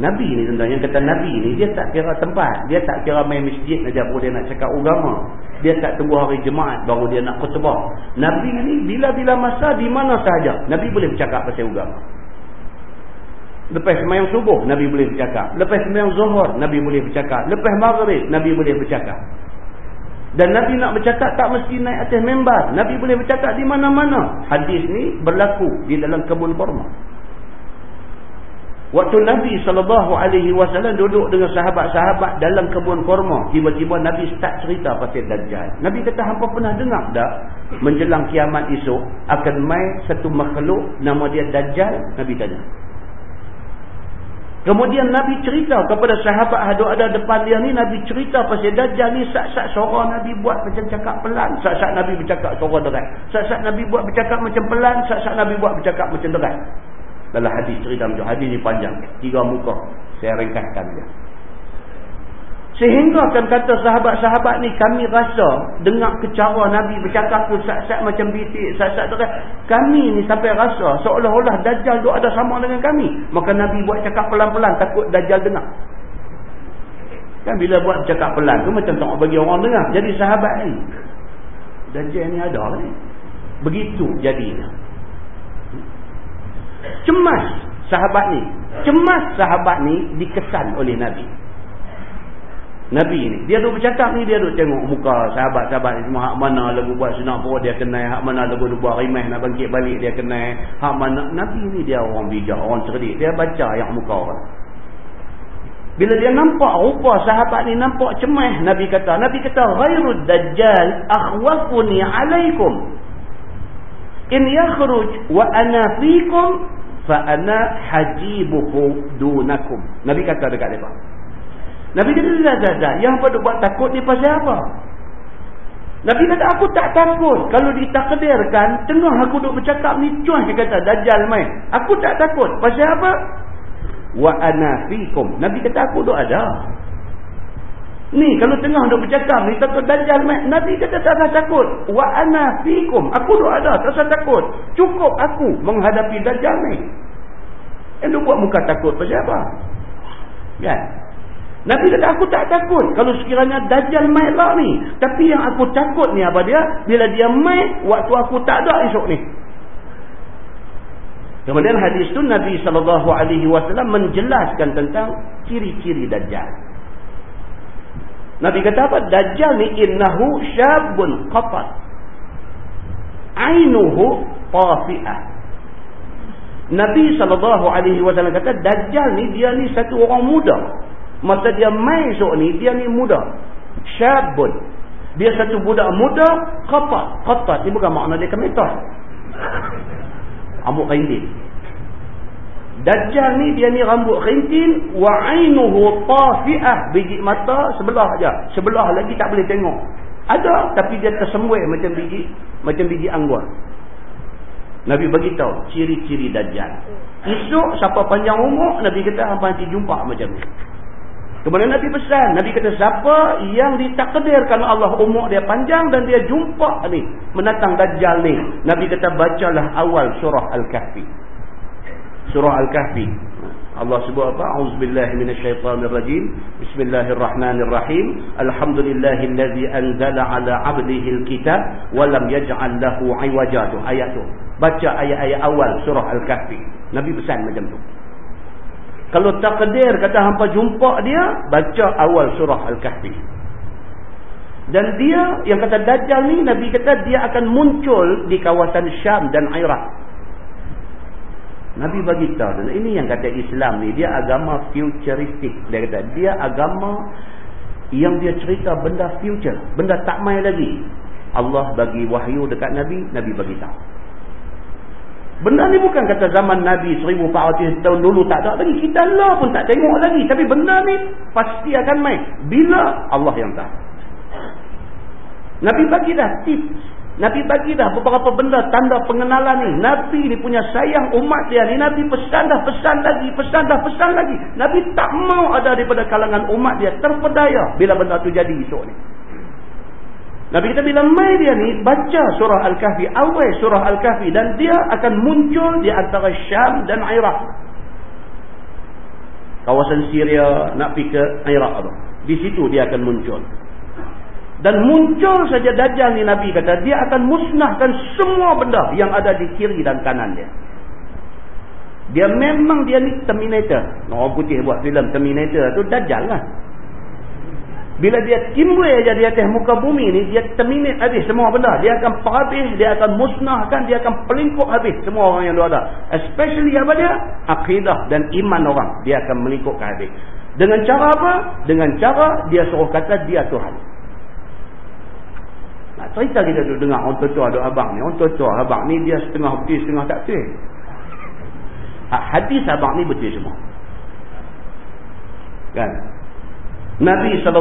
Nabi ni tentang yang kata Nabi ni dia tak kira tempat. Dia tak kira main masjid saja baru dia nak cakap agama. Dia tak tunggu hari jemaat baru dia nak khutbah. Nabi ni bila-bila masa di mana sahaja Nabi boleh bercakap pasal agama. Lepas semayang subuh Nabi boleh bercakap. Lepas semayang zuhur Nabi boleh bercakap. Lepas maghrib Nabi boleh bercakap. Dan Nabi nak bercakap tak mesti naik atas membar. Nabi boleh bercakap di mana-mana. Hadis ni berlaku di dalam kebun korma. Waktu Nabi SAW duduk dengan sahabat-sahabat dalam kebun korma. Tiba-tiba Nabi start cerita pasal Dajjal. Nabi kata, hampa pernah dengar tak? Menjelang kiamat esok, akan main satu makhluk nama dia Dajjal? Nabi tanya. Kemudian Nabi cerita kepada sahabat ada ada depan dia ni Nabi cerita pasal Dajjal ni sat-sat suara Nabi buat macam cakap pelan, sat-sat Nabi bercakap suara deras. Sat-sat Nabi buat bercakap macam pelan, sat-sat Nabi buat bercakap macam deras. Dalam hadis cerita macam hadis ni panjang, tiga muka. Saya ringkaskan dia. Sehingga kan kata sahabat-sahabat ni kami rasa dengar kecara Nabi bercakap tu sat-sat macam bitik, sat-sat kan. Kami ni sampai rasa seolah-olah Dajjal tu ada sama dengan kami. Maka Nabi buat cakap pelan-pelan takut Dajjal dengar. Kan bila buat cakap pelan tu macam tak bagi orang dengar. Jadi sahabat ni. Dajjal ni ada ni. Begitu jadinya. Cemas sahabat ni. Cemas sahabat ni dikesan oleh Nabi. Nabi ni. Dia duduk bercakap ni, dia duduk tengok muka sahabat-sahabat ni semua. Hak mana lagu buat sunat perut dia kenal. Hak mana lagu buat rimeh nak bangkit balik dia kenal. Hak mana. Nabi ni dia orang bijak, orang cerdik. Dia baca yang muka orang. Bila dia nampak rupa sahabat ni nampak cemah, Nabi kata, Nabi kata, "Ghairud dajjal akhwafuni 'alaikum. In yakhruj wa ana fikum fa ana hajibuhu dunakum." Nabi kata dekat depa. Nabi kata, "Dah dah dah, yang pada buat takut ni pasal apa?" Nabi kata, "Aku tak takut. Kalau ditakdirkan, tengah aku duk bercakap ni cuah dia kata dajjal mai. Aku tak takut. Pasal apa? wa ana fikum nabi kata aku duk ada ni kalau tengah duk bercakap ni takut dajjal nabi kata tak usah takut wa ana fikum aku duk ada tak usah takut cukup aku menghadapi dajjal ni yang duk buat muka takut pasal apa kan Nabi kata aku tak takut kalau sekiranya Dajjal mai lah ni. Tapi yang aku takut ni apa dia? Bila dia mai waktu aku tak ada esok ni. Kemudian hadis itu Nabi SAW menjelaskan tentang ciri-ciri Dajjal. Nabi kata apa? Dajjal ni innahu syabun qafat. Ainuhu tafi'ah. Nabi SAW kata Dajjal ni dia ni satu orang muda. Masa dia main esok ni dia ni muda. Syabun. Dia satu budak muda qafat. Qafat ni bukan makna dia kemetar rambut rintin Dajjal ni dia ni rambut rintin wa ainuhu tafi'ah. Biji mata sebelah aja sebelah lagi tak boleh tengok. Ada tapi dia tersembuih macam biji macam biji anggur. Nabi bagi tahu ciri-ciri dajjal. Esok siapa panjang umur Nabi kata hangpa nanti jumpa macam ni Kemudian Nabi pesan, Nabi kata siapa yang ditakdirkan Allah umur dia panjang dan dia jumpa ni menatang dajjal ni. Nabi kata bacalah awal surah Al-Kahfi. Surah Al-Kahfi. Allah sebut apa? Auzubillahi minasyaitonirrajim. Bismillahirrahmanirrahim. Alhamdulillahillazi anzala ala 'abdihi al-kitab wa lam yaj'al lahu 'iwaja. Ayat tu. Baca ayat-ayat awal surah Al-Kahfi. Nabi pesan macam tu. Kalau takdir kata hampa jumpa dia, baca awal surah Al-Kahfi. Dan dia yang kata Dajjal ni, Nabi kata dia akan muncul di kawasan Syam dan Iraq. Nabi bagi tahu ini yang kata Islam ni dia agama futuristik. Dia kata dia agama yang dia cerita benda future, benda tak mai lagi. Allah bagi wahyu dekat Nabi, Nabi bagi tahu. Benda ni bukan kata zaman Nabi 1400 tahun dulu tak ada lagi. Kita lah pun tak tengok lagi. Tapi benda ni pasti akan main. Bila? Allah yang tahu. Nabi bagi dah tips. Nabi bagi dah beberapa benda tanda pengenalan ni. Nabi ni punya sayang umat dia ni. Nabi pesan dah pesan lagi. Pesan dah pesan lagi. Nabi tak mau ada daripada kalangan umat dia terpedaya bila benda tu jadi esok ni. Nabi kita bila mai dia ni baca surah Al-Kahfi, awal surah Al-Kahfi dan dia akan muncul di antara Syam dan Iraq. Kawasan Syria nak pergi ke Iraq tu. Di situ dia akan muncul. Dan muncul saja Dajjal ni Nabi kata dia akan musnahkan semua benda yang ada di kiri dan kanan dia. Dia memang dia ni Terminator. Orang putih buat filem Terminator tu Dajjal lah. Bila dia timbul aja di atas muka bumi ni, dia terminate habis semua benda. Dia akan perhabis, dia akan musnahkan, dia akan pelingkup habis semua orang yang ada. Especially apa dia? Akidah dan iman orang. Dia akan melingkupkan habis. Dengan cara apa? Dengan cara dia suruh kata dia Tuhan. Nak cerita kita duduk dengar orang tua ada abang ni. Orang tua abang ni dia setengah betul, setengah tak betul. Hadis abang ni betul semua. Kan? Nabi SAW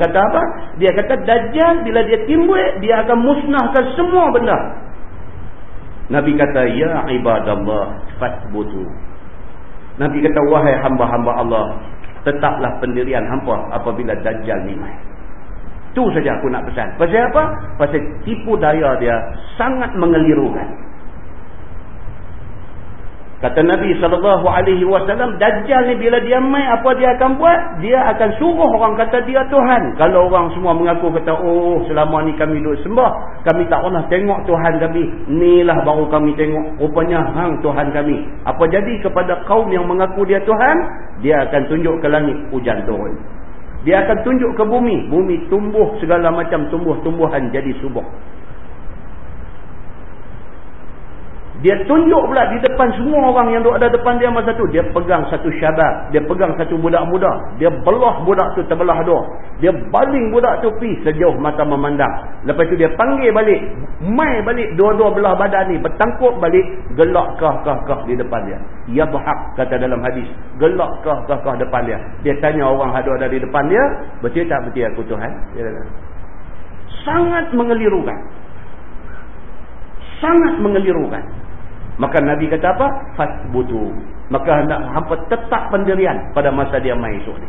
kata apa? Dia kata Dajjal bila dia timbul dia akan musnahkan semua benda. Nabi kata ya ibadallah fatbutu. Nabi kata wahai hamba-hamba Allah tetaplah pendirian hamba apabila Dajjal ni mai. Tu saja aku nak pesan. Pasal apa? Pasal tipu daya dia sangat mengelirukan. Kata Nabi SAW, Dajjal ni bila dia main, apa dia akan buat? Dia akan suruh orang kata dia Tuhan. Kalau orang semua mengaku kata, oh selama ni kami duduk sembah. Kami tak pernah tengok Tuhan kami. Inilah baru kami tengok. Rupanya hang Tuhan kami. Apa jadi kepada kaum yang mengaku dia Tuhan? Dia akan tunjuk ke langit, hujan turun. Dia akan tunjuk ke bumi. Bumi tumbuh segala macam tumbuh-tumbuhan jadi subuh. Dia tunjuk pula di depan semua orang yang ada depan dia masa tu. Dia pegang satu syabat. Dia pegang satu budak muda. Dia belah budak tu terbelah dua. Dia baling budak tu pi sejauh mata memandang. Lepas tu dia panggil balik. Mai balik dua-dua belah badan ni. Bertangkuk balik. Gelak kah kah kah di depan dia. Ya berhak kata dalam hadis. Gelak kah kah kah depan dia. Dia tanya orang ada ada di depan dia. Betul tak betul aku Tuhan? Sangat mengelirukan. Sangat mengelirukan. Maka Nabi kata apa? Fasbutu. Maka hendak hampa tetap pendirian pada masa dia mai esok ni.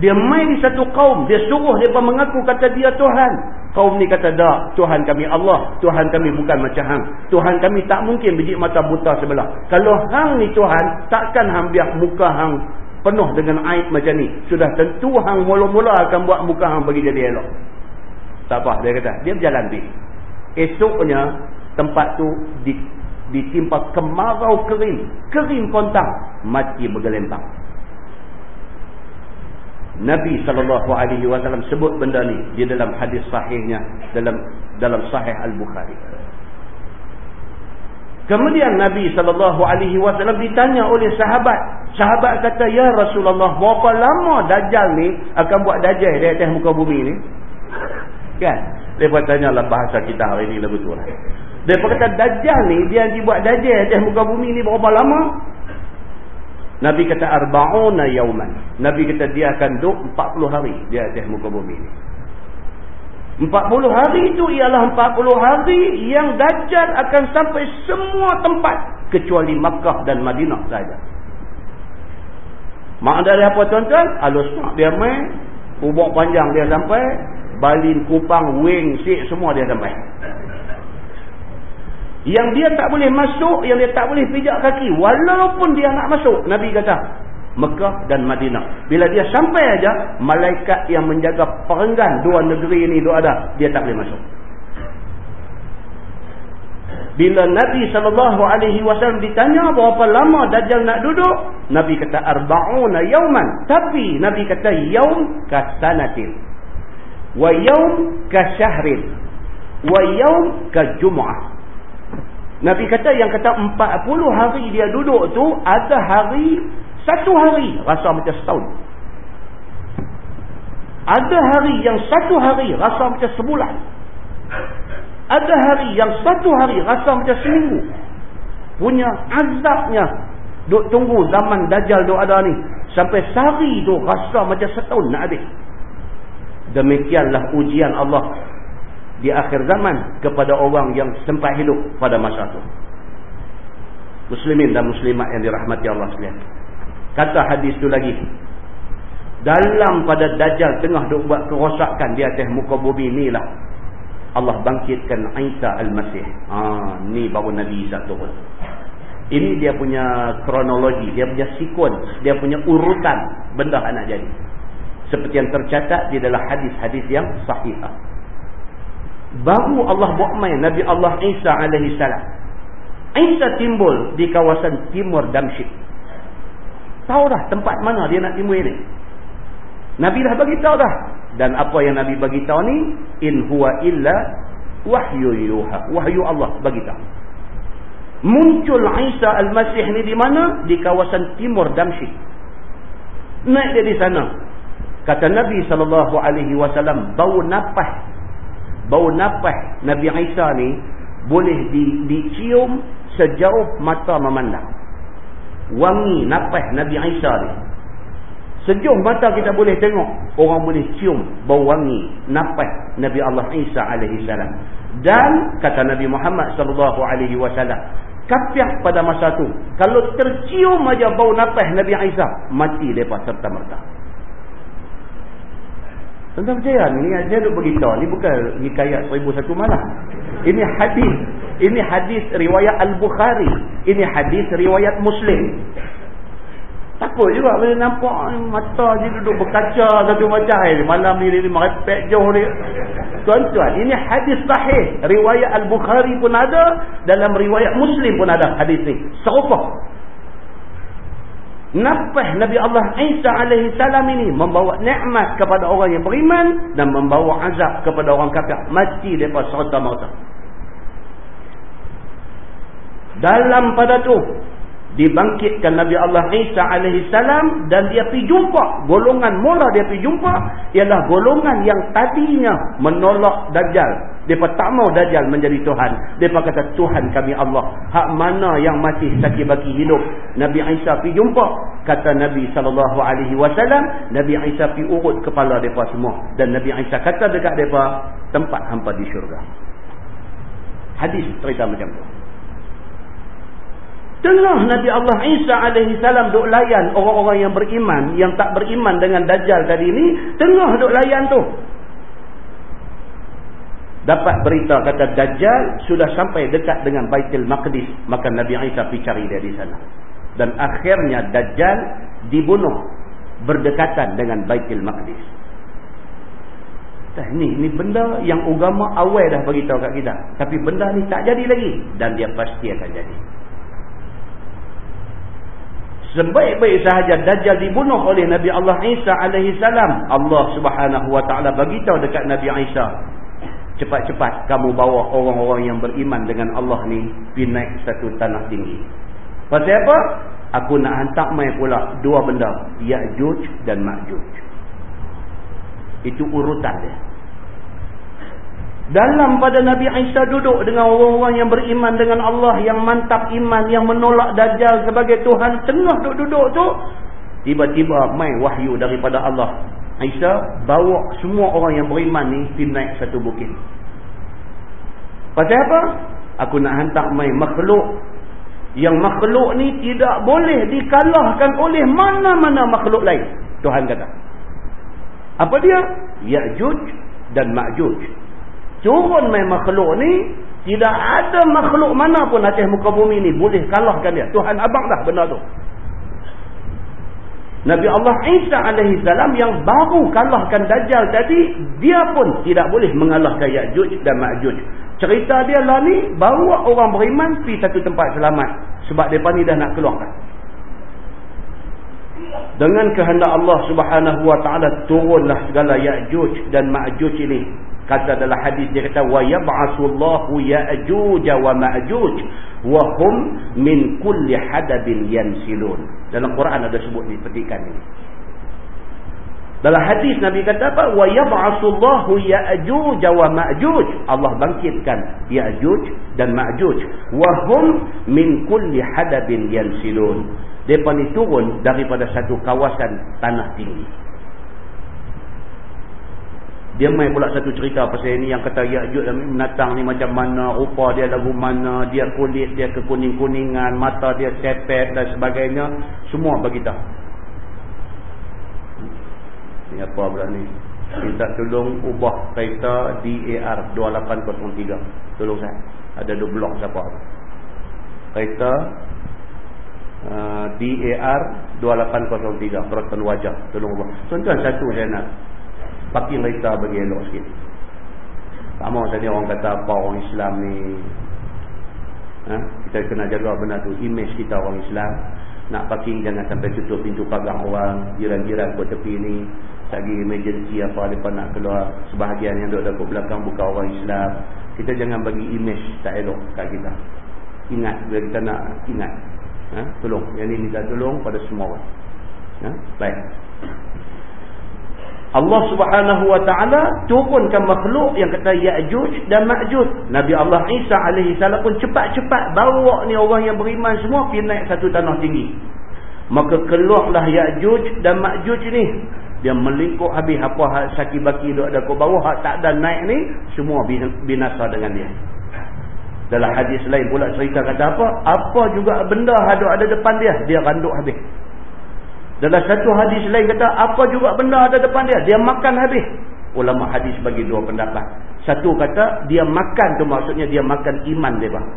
Dia mai di satu kaum. Dia suruh dia mengaku kata dia Tuhan. Kaum ni kata tak. Tuhan kami Allah. Tuhan kami bukan macam hang. Tuhan kami tak mungkin biji mata buta sebelah. Kalau hang ni Tuhan. Takkan hang biar muka hang penuh dengan aib macam ni. Sudah tentu hang mula-mula akan buat muka hang bagi jadi elok. Tak apa. Dia kata. Dia berjalan pergi. Esoknya tempat tu ditimpa kemarau kering kering kontang mati bergelembang. Nabi SAW sebut benda ni di dalam hadis sahihnya dalam dalam sahih Al-Bukhari. Kemudian Nabi SAW ditanya oleh sahabat sahabat kata ya Rasulullah berapa lama Dajjal ni akan buat Dajjal di atas muka bumi ni? Kan? Mereka tanyalah bahasa kita hari ni lebih betul dia kata Dajjal ni, dia dibuat Dajjal atas muka bumi ni berapa lama? Nabi kata arba'una yauman. Nabi kata dia akan duduk 40 hari dia atas muka bumi ni. 40 hari itu ialah 40 hari yang Dajjal akan sampai semua tempat kecuali Makkah dan Madinah saja. Mak dari apa tuan-tuan? Alus dia main, ubok panjang dia sampai, balin kupang, wing, sik semua dia sampai. Yang dia tak boleh masuk, yang dia tak boleh pijak kaki. Walaupun dia nak masuk, Nabi kata. Mekah dan Madinah. Bila dia sampai aja, malaikat yang menjaga perenggan dua negeri ini dua ada, dia tak boleh masuk. Bila Nabi SAW ditanya berapa lama Dajjal nak duduk, Nabi kata arba'una yauman. Tapi Nabi kata yaum kasanatin. Wa yaum kasyahrin. Wa yaum kajum'ah. Nabi kata yang kata 40 hari dia duduk tu ada hari satu hari rasa macam setahun. Ada hari yang satu hari rasa macam sebulan. Ada hari yang satu hari rasa macam seminggu. Punya azabnya duk tunggu zaman dajjal duk ada ni sampai sehari tu rasa macam setahun nak habis. Demikianlah ujian Allah di akhir zaman kepada orang yang sempat hidup pada masa itu. Muslimin dan muslimat yang dirahmati Allah sekalian. Kata hadis itu lagi. Dalam pada dajjal tengah duk buat kerosakan di atas muka bumi inilah Allah bangkitkan Isa Al-Masih. Ha, ni baru Nabi Isa turun. Ini dia punya kronologi, dia punya sequence, dia punya urutan benda anak jadi. Seperti yang tercatat di dalam hadis-hadis yang sahihah. Baru Allah buat main Nabi Allah Isa alaihi salam. Isa timbul di kawasan timur Damsyik. Tahu dah tempat mana dia nak timbul ini. Nabi dah bagi tahu dah. Dan apa yang Nabi bagi tahu ni in huwa illa wahyu yuha. Wahyu Allah bagi tahu. Muncul Isa al-Masih ni di mana? Di kawasan timur Damsyik. Naik dia di sana. Kata Nabi wasallam bau napas bau nafas Nabi Isa ni boleh di, dicium sejauh mata memandang. Wangi nafas Nabi Isa ni. Sejauh mata kita boleh tengok. Orang boleh cium bau wangi nafas Nabi Allah Isa alaihi salam. Dan kata Nabi Muhammad sallallahu alaihi wasallam, kafir pada masa tu, kalau tercium aja bau nafas Nabi Isa, mati depa serta merta. Tentang percaya ni saya duk beritahu ni bukan hikayat seribu satu malam. Ini hadis. Ini hadis riwayat Al-Bukhari. Ini hadis riwayat Muslim. Takut juga bila nampak mata je duduk berkaca satu macam ni. Malam ni dia merepek jauh ni. Tuan-tuan, ini hadis sahih. Riwayat Al-Bukhari pun ada. Dalam riwayat Muslim pun ada hadis ni. Serupa. Nafas Nabi Allah Isa alaihi salam ini membawa nikmat kepada orang yang beriman dan membawa azab kepada orang kafir. Mati depa serta merta. Dalam pada tu dibangkitkan Nabi Allah Isa alaihi salam dan dia pergi jumpa. Golongan mula dia pergi jumpa ialah golongan yang tadinya menolak dajjal. Depa tak mau dajjal menjadi tuhan. Depa kata tuhan kami Allah hak mana yang masih sakit baki hidup? Nabi Isa pergi jumpa. Kata Nabi sallallahu alaihi wasallam Nabi Isa pergi urut kepala depa semua. Dan Nabi Isa kata dekat depa tempat hampa di syurga. Hadis cerita macam tu Tengah Nabi Allah Isa salam duk layan orang-orang yang beriman, yang tak beriman dengan Dajjal tadi ni, tengah duk layan tu. Dapat berita kata Dajjal sudah sampai dekat dengan Baitul Maqdis, maka Nabi Isa pergi cari dia di sana. Dan akhirnya Dajjal dibunuh berdekatan dengan Baitul Maqdis. Dah, ni, ni benda yang agama awal dah beritahu kat kita. Tapi benda ni tak jadi lagi. Dan dia pasti akan jadi. Sebaik-baik sahaja Dajjal dibunuh oleh Nabi Allah Isa alaihi salam. Allah subhanahu wa ta'ala beritahu dekat Nabi Isa. Cepat-cepat kamu bawa orang-orang yang beriman dengan Allah ni pergi naik satu tanah tinggi. Pasal apa? Aku nak hantar mai pula dua benda. Ya'juj dan Ma'juj. Itu urutan dia. Dalam pada Nabi Isa duduk dengan orang-orang yang beriman dengan Allah, yang mantap iman, yang menolak Dajjal sebagai Tuhan, tengah duduk-duduk tu, tiba-tiba main wahyu daripada Allah. Isa bawa semua orang yang beriman ni pergi naik satu bukit. Pasal apa? Aku nak hantar main makhluk. Yang makhluk ni tidak boleh dikalahkan oleh mana-mana makhluk lain. Tuhan kata. Apa dia? Ya'juj dan Ma'juj turun main makhluk ni tidak ada makhluk mana pun atas muka bumi ni boleh kalahkan dia. Tuhan abang dah benda tu. Nabi Allah Isa alaihi salam yang baru kalahkan Dajjal tadi dia pun tidak boleh mengalahkan Ya'juj dan Ma'juj. Cerita dia lah ni bawa orang beriman pergi satu tempat selamat. Sebab mereka ni dah nak keluarkan. Dengan kehendak Allah subhanahu wa ta'ala turunlah segala Ya'juj dan Ma'juj ini kata dalam hadis dia kata wa yab'asullahu ya'juj wa ma'juj wa hum min kulli hadabin yansilun dalam Quran ada sebut ni petikan ni. Dalam hadis Nabi kata apa? Wa yab'asullahu ya'juj wa ma'juj. Allah bangkitkan ya'juj dan ma'juj. Wa hum min kulli hadabin yansilun depa ni turun daripada satu kawasan tanah tinggi dia main pula satu cerita pasal ini yang kata Ya'jud dan menatang ni macam mana, rupa dia lagu mana, dia kulit dia kekuning-kuningan, mata dia sepet dan sebagainya. Semua bagi tahu. Ini apa pula ni? Minta tolong ubah kereta DAR 2803. Tolong saya. Ada dua blok siapa. Kereta uh, DAR 2803. Peraturan wajah. Tolong ubah. Tuan-tuan satu saya nak parking kereta bagi elok sikit. Tak mahu tadi orang kata apa orang Islam ni ha? kita kena jaga benda tu image kita orang Islam. Nak parking jangan sampai tutup pintu pagar orang jiran-jiran buat tepi ni. Lagi emergency apa mereka nak keluar. Sebahagian yang duduk dekat belakang bukan orang Islam. Kita jangan bagi image tak elok kat kita. Ingat bila kita nak ingat ha? tolong. Yang ni minta tolong pada semua orang. Ha? baik Allah subhanahu wa ta'ala turunkan makhluk yang kata Ya'juj dan Ma'juj. Nabi Allah Isa alaihi salam pun cepat-cepat bawa ni orang yang beriman semua pergi naik satu tanah tinggi. Maka keluarlah Ya'juj dan Ma'juj ni. Dia melingkup habis apa saki baki duduk ada ke bawah. Tak ada naik ni semua binasa dengan dia. Dalam hadis lain pula cerita kata apa? Apa juga benda ada depan dia. Dia randuk habis. Dalam satu hadis lain kata, apa juga benda ada depan dia? Dia makan habis. Ulama hadis bagi dua pendapat. Satu kata, dia makan tu maksudnya dia makan iman dia. Bang.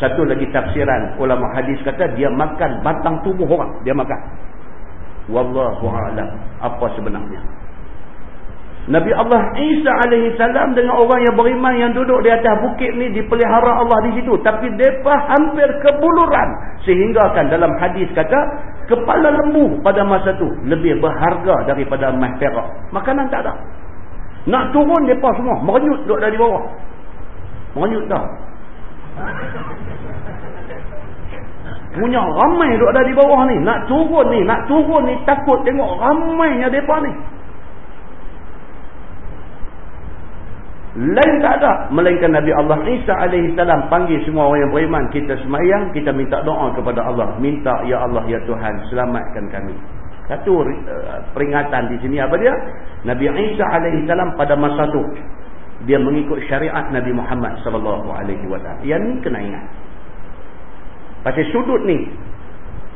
Satu lagi tafsiran. Ulama hadis kata, dia makan batang tubuh orang. Dia makan. Wallahu'alam. Apa sebenarnya? Nabi Allah Isa alaihi salam dengan orang yang beriman yang duduk di atas bukit ni dipelihara Allah di situ tapi depa hampir kebuluran sehingga kan dalam hadis kata kepala lembu pada masa tu lebih berharga daripada emas perak makanan tak ada nak turun depa semua merenyut duduk dari bawah merenyut dah Punya ramai duk ada di bawah ni. Nak turun ni. Nak turun ni. Takut tengok ramainya mereka ni. Lain tak ada. Melainkan Nabi Allah Isa AS panggil semua orang yang beriman. Kita semayang. Kita minta doa kepada Allah. Minta, Ya Allah, Ya Tuhan. Selamatkan kami. Satu uh, peringatan di sini apa dia? Nabi Isa AS pada masa tu. Dia mengikut syariat Nabi Muhammad SAW. Yang ni kena ingat. Pasal sudut ni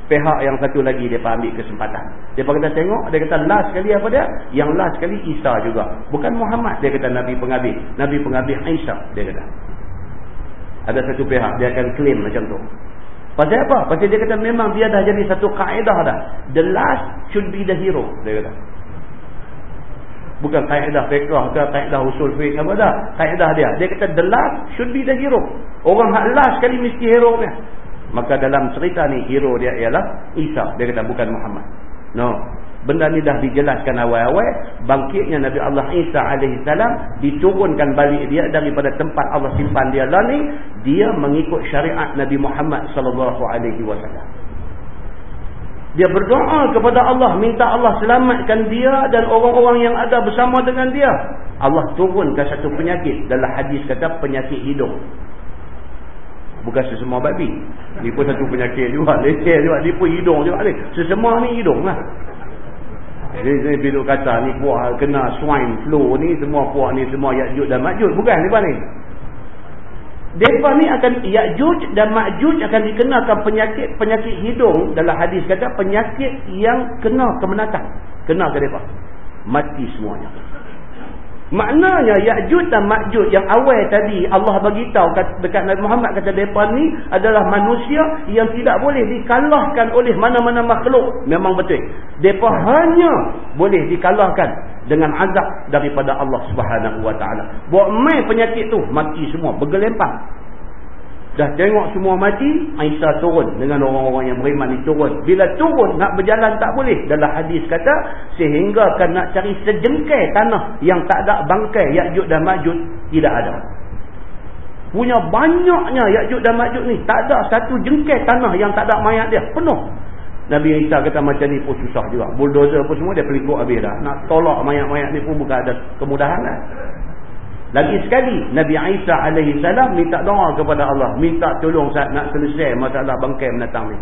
pihak yang satu lagi dia ambil kesempatan. Dia kata tengok, dia kata last sekali apa dia? Yang last sekali Isa juga. Bukan Muhammad dia kata Nabi penghabis. Nabi penghabis Isa dia kata. Ada satu pihak dia akan claim macam tu. Pasal apa? Pasal dia kata memang dia dah jadi satu kaedah dah. The last should be the hero dia kata. Bukan kaedah fiqah ke kaedah usul fiqh apa dah. Kaedah dia. Dia kata the last should be the hero. Orang hak last sekali mesti hero dia. Maka dalam cerita ni hero dia ialah Isa. Dia kata bukan Muhammad. No. Benda ni dah dijelaskan awal-awal. Bangkitnya Nabi Allah Isa AS diturunkan balik dia daripada tempat Allah simpan dia lah ni. Dia mengikut syariat Nabi Muhammad SAW. Dia berdoa kepada Allah. Minta Allah selamatkan dia dan orang-orang yang ada bersama dengan dia. Allah turunkan satu penyakit. Dalam hadis kata penyakit hidup. Bukan sesemua babi. Ni pun satu penyakit juga. Leceh juga. Ni pun hidung juga. Sesemua ni hidung lah. Ni bila kata ni puak kena swine flu ni. Semua puak ni semua yakjud dan makjud. Bukan ni ni. Mereka ni akan yakjud dan makjud akan dikenakan penyakit penyakit hidung. Dalam hadis kata penyakit yang kena kemenatan. Kena ke mereka. Mati semuanya. Maknanya Ya'jud dan Ma'jud yang awal tadi Allah bagi tahu dekat Nabi Muhammad kata depa ni adalah manusia yang tidak boleh dikalahkan oleh mana-mana makhluk. Memang betul. Depa hanya boleh dikalahkan dengan azab daripada Allah Subhanahu Taala. Buat main penyakit tu mati semua bergelempang. Dah tengok semua mati, Aisyah turun dengan orang-orang yang beriman ni turun. Bila turun, nak berjalan tak boleh. Dalam hadis kata, sehingga kan nak cari sejengkai tanah yang tak ada bangkai Ya'jud dan Ma'jud, tidak ada. Punya banyaknya Ya'jud dan Ma'jud ni. Tak ada satu jengkai tanah yang tak ada mayat dia. Penuh. Nabi Isa kata macam ni pun susah juga. Bulldozer pun semua dia pelikuk habis dah. Nak tolak mayat-mayat ni pun bukan ada kemudahan lah. Lagi sekali Nabi Isa alaihi salam minta doa kepada Allah, minta tolong saat nak selesai masalah bangkai menatang ni.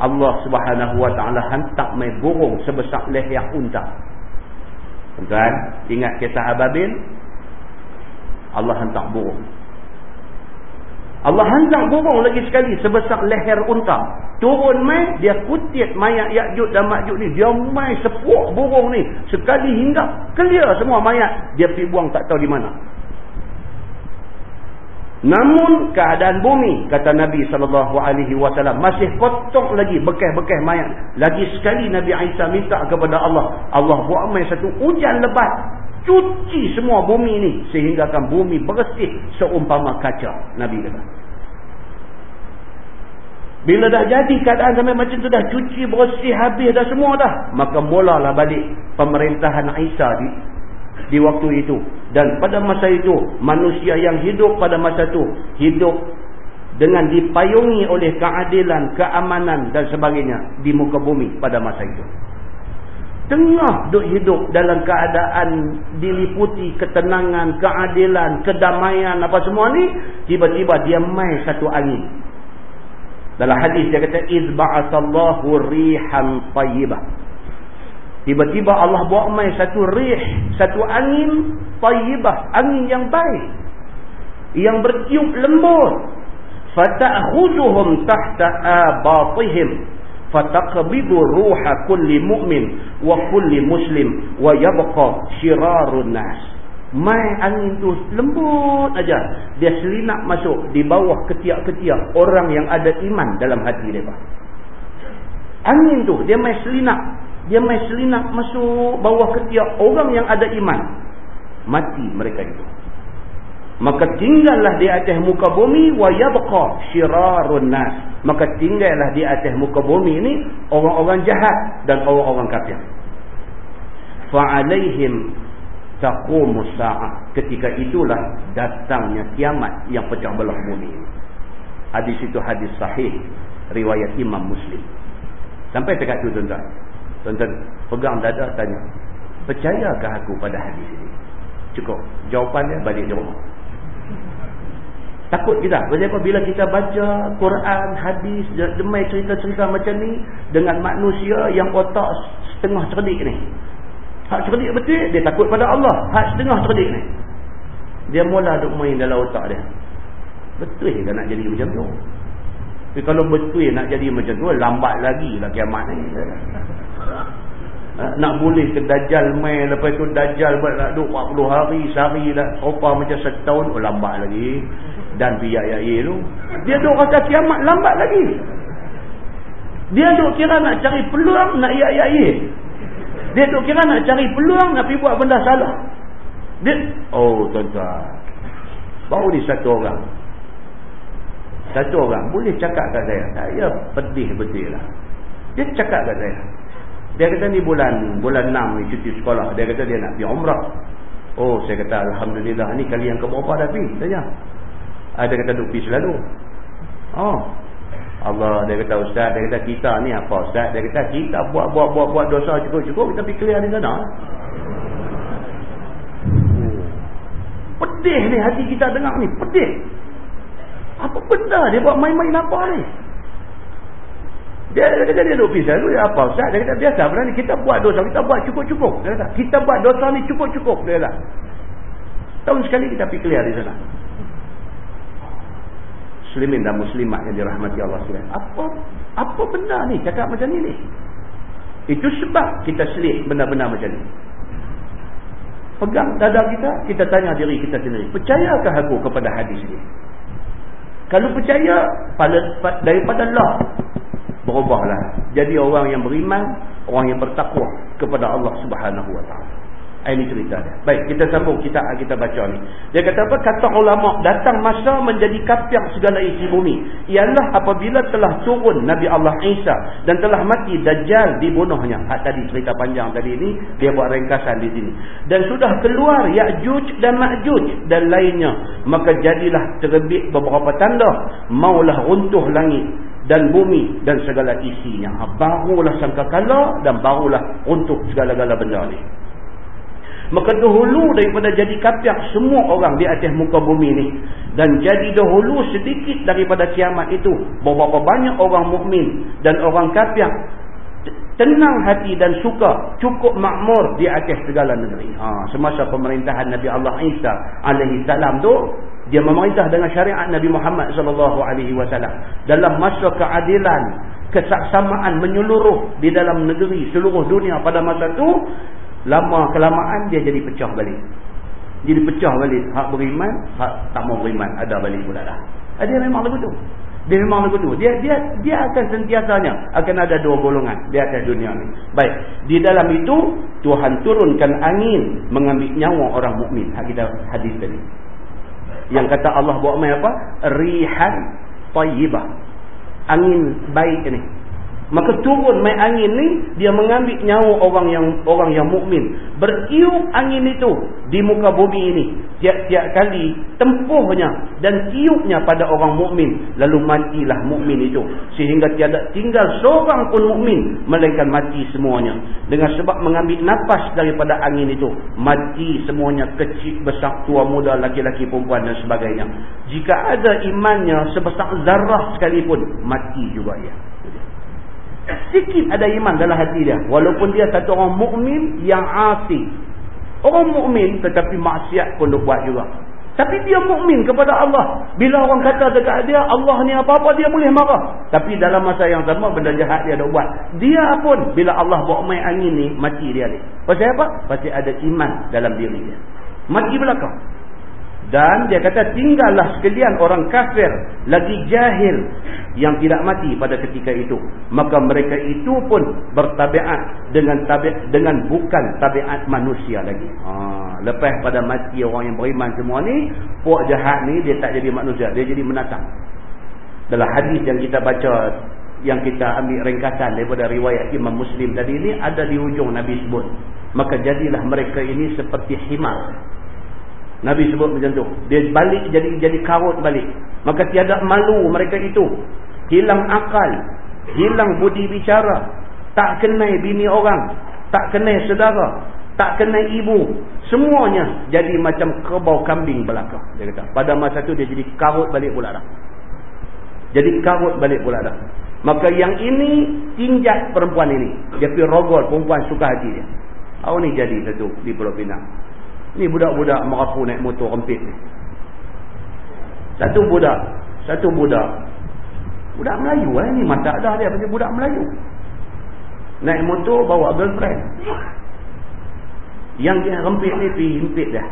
Allah Subhanahu wa taala hantar mai burung sebesar leher unta. Tuan, ingat kisah Ababil? Allah hantar burung. Allah hantar burung lagi sekali sebesar leher unta. Turun mai, dia kutip mayat Ya'jud dan Ma'jud ni. Dia mai sepuak burung ni. Sekali hingga clear semua mayat. Dia pergi buang tak tahu di mana. Namun keadaan bumi, kata Nabi SAW, masih potong lagi bekas-bekas mayat. Lagi sekali Nabi Aisyah minta kepada Allah. Allah buat mai satu hujan lebat. Cuci semua bumi ni. Sehinggakan bumi bersih seumpama kaca. Nabi kata. Bila dah jadi keadaan sampai macam tu dah cuci bersih habis dah semua dah. Maka mulalah balik pemerintahan Aisyah di, di waktu itu. Dan pada masa itu manusia yang hidup pada masa itu hidup dengan dipayungi oleh keadilan, keamanan dan sebagainya di muka bumi pada masa itu. Tengah duk hidup dalam keadaan diliputi ketenangan, keadilan, kedamaian apa semua ni. Tiba-tiba dia main satu angin. Dalam hadis dia kata izba'atallahu rihan tayyibah. Tiba-tiba Allah buat mai satu rih, satu angin tayyibah, angin yang baik. Yang bertiup lembut. Fata'khuduhum tahta abatihim fataqbidu ruha kulli mu'min wa kulli muslim wa yabqa shirarun nas mai angin tu lembut aja. Dia selinak masuk di bawah ketiak-ketiak orang yang ada iman dalam hati mereka. Angin tu dia mai selinak dia mai selinak masuk bawah ketiak orang yang ada iman. Mati mereka itu maka tinggallah di atas muka bumi wa yabqa syirarun nas maka tinggallah di atas muka bumi ini orang-orang jahat dan orang-orang kafir fa alaihim taqumus saah ketika itulah datangnya kiamat yang pecah belah bumi hadis itu hadis sahih riwayat Imam Muslim. Sampai dekat tu tuan-tuan. Tuan-tuan pegang dada tanya. Percayakah aku pada hadis ini? Cukup. Jawapan dia balik di rumah. Takut kita. Sebab bila kita baca Quran, hadis, demai cerita-cerita macam ni dengan manusia yang otak setengah cerdik ni. Hak cerdik betul, dia takut pada Allah. Hak setengah cerdik ni. Dia mula duk main dalam otak dia. Betul ke nak jadi macam tu? Tapi kalau betul nak jadi macam tu, lambat lagi lah kiamat ni. Ha, nak boleh ke Dajjal main, lepas tu Dajjal buat nak duduk 40 hari, sehari dah serupa macam setahun, oh lambat lagi. Dan biar ya tu. Dia duduk rasa kiamat, lambat lagi. Dia duduk kira nak cari peluang, nak ya ya Dia duduk kira nak cari peluang, nak pergi buat benda salah. Dia, oh tuan-tuan. Baru ni satu orang. Satu orang boleh cakap kat saya. Saya pedih betul lah. Dia cakap kat saya. Dia kata ni bulan bulan 6 ni cuti sekolah. Dia kata dia nak pergi umrah. Oh saya kata Alhamdulillah ni kali yang keberapa dah pergi. Tanya. Ah, dia kata duk pergi selalu. Oh. Allah dia kata ustaz. Dia kata kita ni apa ustaz. Dia kata kita buat-buat-buat dosa cukup-cukup. Kita pergi clear di sana. Pedih ni hati kita dengar ni. Pedih. Apa benda dia buat main-main apa ni? Dia kata dia pisah dulu. Dia apa Ustaz? Dia kata biasa. Berani kita buat dosa. Kita buat cukup-cukup. Dia kata kita buat dosa ni cukup-cukup. Dia kata. Tahun sekali kita pergi clear di sana. Muslimin dan muslimat yang dirahmati Allah SWT. Apa apa benda ni? Cakap macam ni ni. Itu sebab kita selit benda-benda macam ni. Pegang dada kita, kita tanya diri kita sendiri. Percayakah aku kepada hadis ini? Kalau percaya daripada Allah berubahlah. Jadi orang yang beriman, orang yang bertakwa kepada Allah Subhanahu taala. Ini cerita dia. Baik, kita sambung kita kita baca ni. Dia kata apa? Kata ulama, datang masa menjadi kapiak segala isi bumi. Ialah apabila telah turun Nabi Allah Isa dan telah mati Dajjal dibunuhnya. Hak tadi cerita panjang tadi ni, dia buat ringkasan di sini. Dan sudah keluar Ya'juj dan Ma'juj dan lainnya. Maka jadilah terbit beberapa tanda. Maulah runtuh langit dan bumi dan segala isinya. Ha, barulah sangka kala dan barulah runtuh segala-gala benda ni. Maka dahulu daripada jadi kapiak semua orang di atas muka bumi ni. Dan jadi dahulu sedikit daripada kiamat itu. Berapa banyak orang mukmin dan orang kapiak. Tenang hati dan suka. Cukup makmur di atas segala negeri. Ha, semasa pemerintahan Nabi Allah Isa alaihi salam tu. Dia memerintah dengan syariat Nabi Muhammad sallallahu alaihi wasallam dalam masa keadilan, kesaksamaan menyeluruh di dalam negeri seluruh dunia pada masa itu lama kelamaan dia jadi pecah balik. Jadi pecah balik hak beriman hak tak mau beriman. Ada balik pula dah. Ah, dia memang lagu tu. Dia memang lagu tu. Dia dia dia akan sentiasanya akan ada dua golongan. Di atas dunia ni. Baik. Di dalam itu Tuhan turunkan angin mengambil nyawa orang mukmin. Hak kita hadis tadi. Yang kata Allah buat mai apa? Rihan tayyibah. Angin baik ni Maka turun main angin ni dia mengambil nyawa orang yang orang yang mukmin. Bertiup angin itu di muka bumi ini tiap-tiap kali tempuhnya dan tiupnya pada orang mukmin lalu matilah mukmin itu sehingga tiada tinggal seorang pun mukmin melainkan mati semuanya. Dengan sebab mengambil nafas daripada angin itu mati semuanya kecil besar tua muda laki-laki perempuan dan sebagainya. Jika ada imannya sebesar zarah sekalipun mati juga ia. Sikit ada iman dalam hati dia. Walaupun dia satu orang mukmin yang asing. Orang mukmin tetapi maksiat pun dia buat juga. Tapi dia mukmin kepada Allah. Bila orang kata dekat dia, Allah ni apa-apa dia boleh marah. Tapi dalam masa yang sama benda jahat dia ada buat. Dia pun bila Allah bawa main angin ni, mati dia ni. Pasal apa? Pasal ada iman dalam diri dia. Mati belakang. Dan dia kata tinggallah sekalian orang kafir lagi jahil yang tidak mati pada ketika itu. Maka mereka itu pun bertabiat dengan tabiat dengan bukan tabiat manusia lagi. Ha, lepas pada mati orang yang beriman semua ni, puak jahat ni dia tak jadi manusia, dia jadi menatang. Dalam hadis yang kita baca yang kita ambil ringkasan daripada riwayat Imam Muslim tadi ni ada di hujung Nabi sebut. Maka jadilah mereka ini seperti himar Nabi sebut macam tu. Dia balik jadi jadi karut balik. Maka tiada malu mereka itu. hilang akal, hilang budi bicara, tak kenal bini orang, tak kenal saudara, tak kenal ibu. Semuanya jadi macam kerbau kambing belaka. Dia kata. Pada masa tu dia jadi karut balik pula dah. Jadi karut balik pula dah. Maka yang ini tinjat perempuan ini. Dia pergi rogol perempuan suka hati dia. Oh ni jadi satu di Pulau Pinang. Ni budak-budak merapu naik motor rempit ni. Satu budak. Satu budak. Budak Melayu eh. Ni mata dah dia pasal budak Melayu. Naik motor bawa girlfriend. Yang dia rempit ni pergi himpit dah.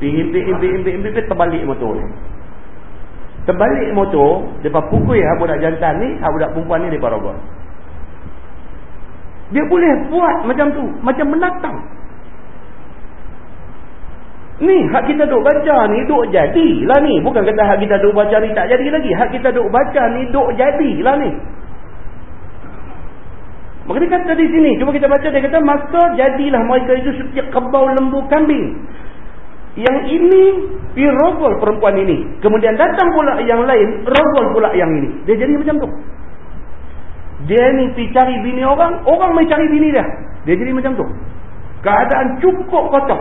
Pergi himpit, himpit, himpit, himpit, himpit, terbalik motor ni. Terbalik motor, depa pukul ya budak jantan ni, budak perempuan ni depa rogol. Dia boleh buat macam tu, macam menatang. Ni hak kita duk baca ni duk jadilah ni. Bukan kata hak kita duk baca ni tak jadi lagi. Hak kita duk baca ni duk jadilah ni. Maka dia kata di sini, cuba kita baca dia kata maka jadilah mereka itu setiap kebau lembu kambing. Yang ini pi rogol perempuan ini. Kemudian datang pula yang lain, rogol pula yang ini. Dia jadi macam tu. Dia ni pi cari bini orang, orang mai cari bini dia. Dia jadi macam tu. Keadaan cukup kotor.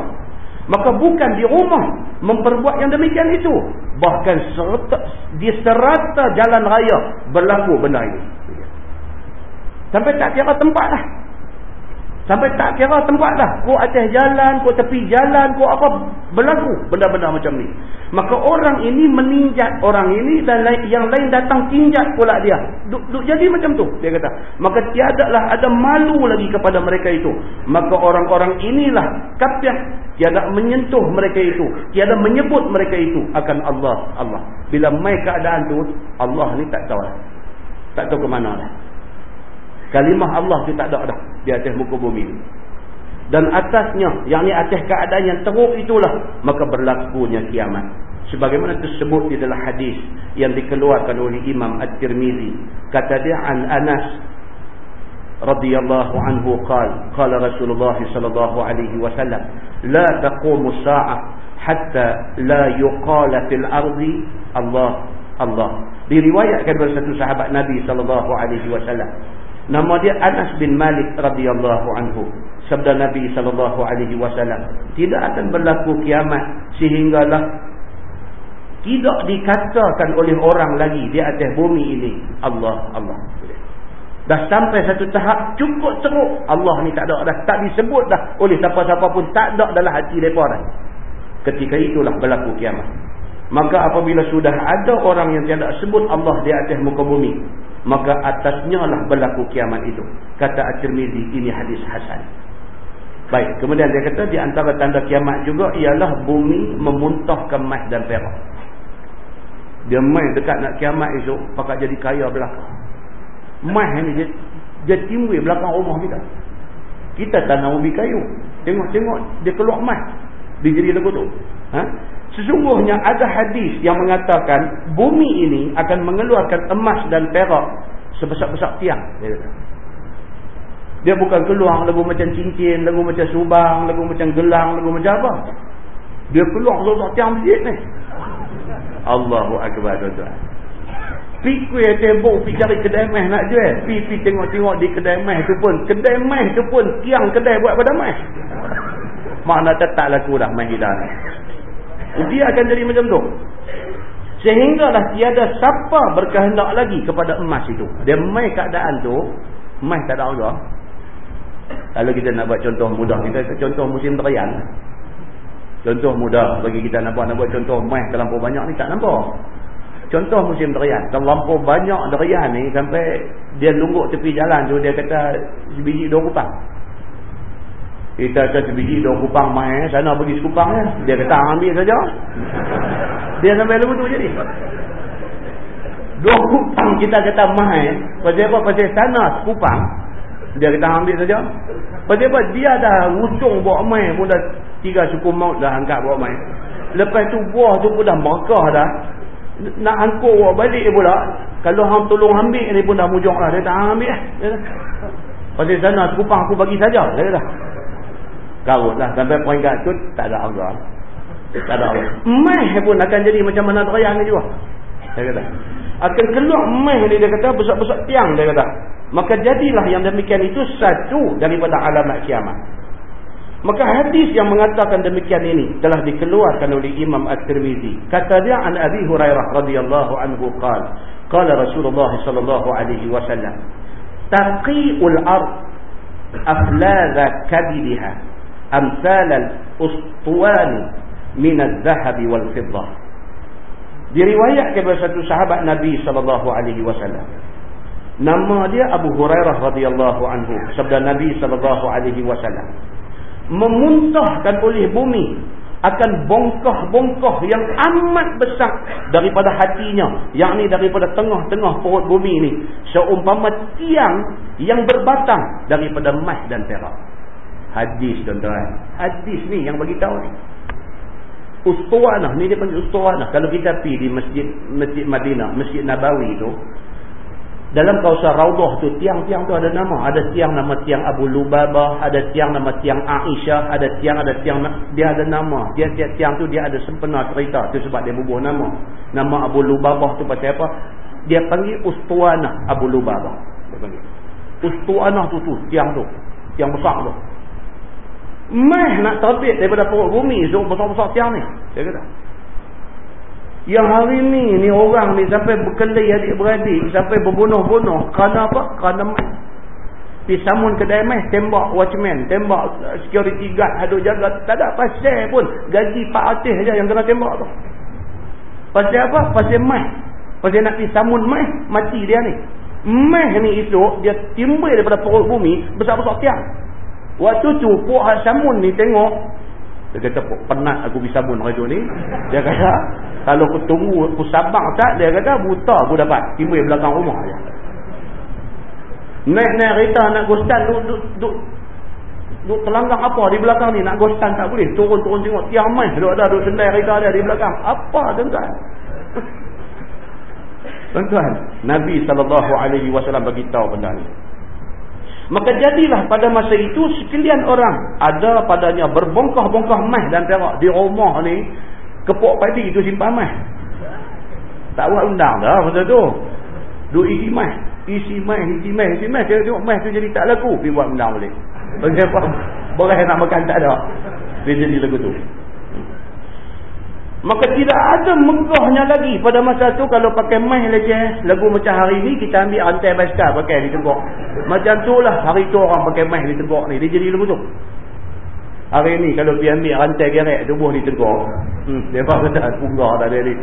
Maka bukan di rumah memperbuat yang demikian itu. Bahkan serta, di serata jalan raya berlaku benda ini. Sampai tak kira tempat lah. Sampai tak kira tempat dah. Kau atas jalan, kau tepi jalan, kau apa. Berlaku benda-benda macam ni. Maka orang ini meninjat orang ini dan yang lain datang tinjat pula dia. Duk, duk jadi macam tu. Dia kata. Maka tiadalah ada malu lagi kepada mereka itu. Maka orang-orang inilah kapiah. Tiada menyentuh mereka itu. Tiada menyebut mereka itu akan Allah. Allah. Bila mai keadaan tu, Allah ni tak tahu lah. Tak tahu ke mana lah. Kalimah Allah tu tak ada dah di atas muka bumi ni. Dan atasnya, yang ni atas keadaan yang teruk itulah, maka berlakunya kiamat. Sebagaimana tersebut di dalam hadis yang dikeluarkan oleh Imam At-Tirmizi. Kata dia an Anas radhiyallahu anhu qal qala Rasulullah sallallahu alaihi wasallam la taqumu sa'ah hatta la yuqala fil ardi Allah Allah diriwayatkan oleh satu sahabat Nabi sallallahu alaihi wasallam Nama dia Anas bin Malik radhiyallahu anhu. Sabda Nabi sallallahu alaihi wasallam, tidak akan berlaku kiamat sehinggalah tidak dikatakan oleh orang lagi di atas bumi ini Allah Allah. Dah sampai satu tahap cukup teruk Allah ni tak ada dah tak disebut dah oleh siapa-siapa pun tak ada dalam hati depa dah. Ketika itulah berlaku kiamat. Maka apabila sudah ada orang yang tidak sebut Allah di atas muka bumi, maka atasnya lah berlaku kiamat itu. Kata At-Tirmizi ini hadis hasan. Baik, kemudian dia kata di antara tanda kiamat juga ialah bumi memuntahkan emas dan perak. Dia main dekat nak kiamat esok, pakat jadi kaya belakang. Emas ni dia, dia timbul belakang rumah kita. Kita tanam ubi kayu. Tengok-tengok dia keluar emas. Dia jadi lagu tu. Ha? Sesungguhnya ada hadis yang mengatakan bumi ini akan mengeluarkan emas dan perak sebesar-besar tiang. Dia, bukan keluar lagu macam cincin, lagu macam subang, lagu macam gelang, lagu macam apa. Dia keluar sebesar tiang masjid ni. Allahu Akbar tuan-tuan. Pergi kuih tembok, pergi cari kedai meh nak jual. Pergi tengok-tengok di kedai meh tu pun. Kedai meh tu pun tiang kedai buat pada meh. Makna tetap laku dah meh hilang ni. Dia akan jadi macam tu. Sehinggalah tiada siapa berkehendak lagi kepada emas itu. Dia mai keadaan tu, emas tak ada harga. Kalau kita nak buat contoh mudah, kita contoh musim terian. Contoh mudah bagi kita buat, nak buat contoh emas terlampau banyak ni tak nampak. Contoh musim derian. Terlampau banyak derian ni sampai dia lungguk tepi jalan tu dia kata sebiji dua kupang. Kita kata sebiji dua kupang main, sana bagi sekupang ya. Dia kata ambil saja. Dia sampai lepas tu jadi. Dua kupang kita kata main, pasal apa? Pasal sana sekupang. Dia kata ambil saja. Pasal apa? Dia dah utung bawa main pun dah tiga suku maut dah angkat bawa main. Lepas tu buah tu pun dah markah dah. Nak angkut bawa balik pula. Kalau hang tolong ambil ni pun dah mujur lah. Dia tak ambil lah. Pasal sana sekupang aku bagi saja. Dia kata karut lah. Sampai peringkat tu tak ada harga tak ada harga emas pun akan jadi macam mana terayang ni juga. Saya kata. Akan keluar meh ni dia kata besar-besar tiang dia kata. Maka jadilah yang demikian itu satu daripada alamat kiamat. Maka hadis yang mengatakan demikian ini telah dikeluarkan oleh Imam At-Tirmizi. Kata dia an Abi Hurairah radhiyallahu anhu qala qala Rasulullah sallallahu alaihi wasallam taqiul ard afladha kabidha amsal al-ustuwan min al-dhahab wal-fiddah diriwayatkan oleh satu sahabat Nabi sallallahu alaihi wasallam. Nama dia Abu Hurairah radhiyallahu anhu sabda Nabi sallallahu alaihi wasallam. Memuntahkan oleh bumi akan bongkah-bongkah yang amat besar daripada hatinya yakni daripada tengah-tengah perut bumi ini seumpama tiang yang berbatang daripada emas dan perak hadis tuan-tuan hadis ni yang bagi tahu ni Ustuanah ni dia panggil Ustuanah. Kalau kita pergi di masjid Masjid Madinah, Masjid Nabawi tu, dalam kawasan Raudah tu, tiang-tiang tu ada nama. Ada tiang nama tiang Abu Lubabah, ada tiang nama tiang Aisyah, ada tiang ada tiang dia ada nama. Dia tiang, tiang tu dia ada sempena cerita. Tu sebab dia bubuh nama. Nama Abu Lubabah tu pasal apa? Dia panggil Ustuanah Abu Lubabah. Dia panggil. Ustuanah tu tu, tiang tu. Tiang besar tu. Meh nak terbit daripada perut bumi so besar-besar tiang ni. Dia kata. Yang hari ni ni orang ni sampai berkelahi adik-beradik, sampai berbunuh-bunuh kerana apa? Kerana meh. Pergi samun kedai meh, tembak watchman, tembak security guard hadut jaga. Tak ada pasal pun. Gaji Pak Atih saja yang kena tembak tu. Pasal apa? Pasal meh. Pasal nak pergi samun meh, mati dia ni. Meh ni itu, dia timbul daripada perut bumi, besar-besar tiang. Waktu tu Puk Samun ni tengok. Dia kata penat aku pergi sabun tu ni. Dia kata kalau aku tunggu aku sabar tak? Dia kata buta aku dapat. Timbul belakang rumah je naik-naik kereta nak gostan duk, duk, duk, duk telanggang apa di belakang ni? Nak gostan tak boleh. Turun-turun tengok tiang main. Duk ada duk sendai kereta dia di belakang. Apa tuan-tuan? Tuan-tuan Nabi SAW beritahu benda ni Maka jadilah pada masa itu sekalian orang ada padanya berbongkah-bongkah mah dan perak di rumah ni kepok padi itu simpan mah. Tak buat undang dah masa tu. Duk isi mah, isi mah, isi mah, isi mah. Saya tengok mah tu jadi tak laku, pergi buat undang boleh. Bagi apa? Boleh nak makan tak ada. Dia jadi lagu tu. Maka tidak ada megahnya lagi pada masa tu kalau pakai meh lagi lagu macam hari ni kita ambil rantai basikal pakai di tengok. Macam tu lah hari tu orang pakai meh di tengok ni. Dia jadi lagu tu. Hari ni kalau dia ambil rantai gerek tubuh di tengok. Hmm, dia pun kata punggah dah dia ni.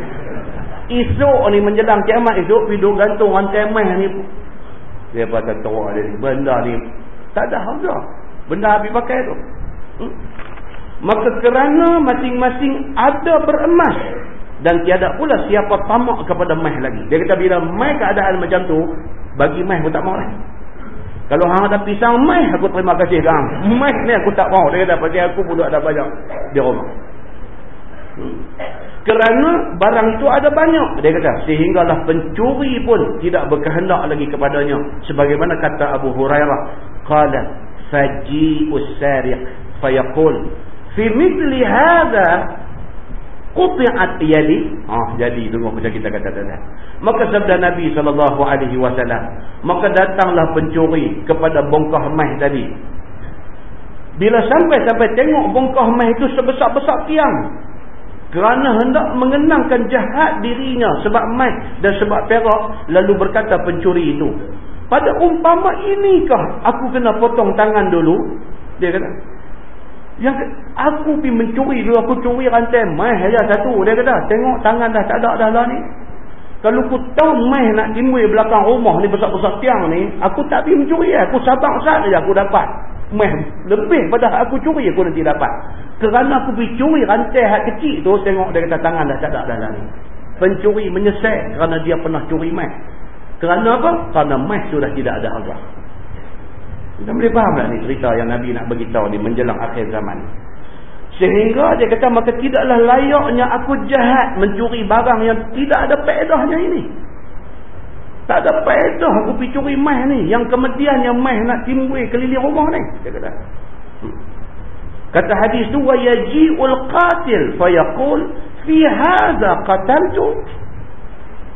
Esok ni menjelang kiamat esok hidup gantung rantai meh ni. Dia pun kata teruk dia ni. Benda ni tak ada harga. Benda habis pakai tu. Hmm. Maka kerana masing-masing ada beremas dan tiada pula siapa tamak kepada meh lagi. Dia kata bila meh keadaan macam tu, bagi meh pun tak mau lah. Kalau hang ada pisang meh, aku terima kasih kang. Meh ni aku tak mau. Dia kata pasal aku pun ada banyak di rumah. Hmm. Kerana barang itu ada banyak. Dia kata sehinggalah pencuri pun tidak berkehendak lagi kepadanya. Sebagaimana kata Abu Hurairah. Qala faji'us sariq fayaqul fi mithli hadha quti'at yadi. Ah jadi tengok macam kita kata tadi. Maka sabda nabi sallallahu alaihi wasallam maka datanglah pencuri kepada bongkah emas tadi. Bila sampai sampai tengok bongkah emas itu sebesar-besar tiang kerana hendak mengenangkan jahat dirinya sebab emas dan sebab perak lalu berkata pencuri itu pada umpama inikah aku kena potong tangan dulu? Dia kata yang aku pergi mencuri dulu aku curi rantai mai saja satu dia kata tengok tangan dah tak ada dah lah ni. Kalau aku tahu mai nak timbul belakang rumah ni besar-besar tiang ni, aku tak pergi mencuri aku sabar saja aku dapat. Mai lebih pada aku curi aku nanti dapat. Kerana aku pergi curi rantai hak kecil tu tengok dia kata tangan dah tak ada dah lah ni. Pencuri menyesal kerana dia pernah curi mai. Kerana apa? Kerana mai sudah tidak ada harga. Kita boleh faham tak ni cerita yang Nabi nak beritahu di menjelang akhir zaman. Sehingga dia kata maka tidaklah layaknya aku jahat mencuri barang yang tidak ada faedahnya ini. Tak ada faedah aku pergi curi mah ni. Yang kemudian yang mah nak timbul keliling rumah ni. Dia kata. Kata hadis tu yaji'ul qatil fayaqul fi hadha qataltu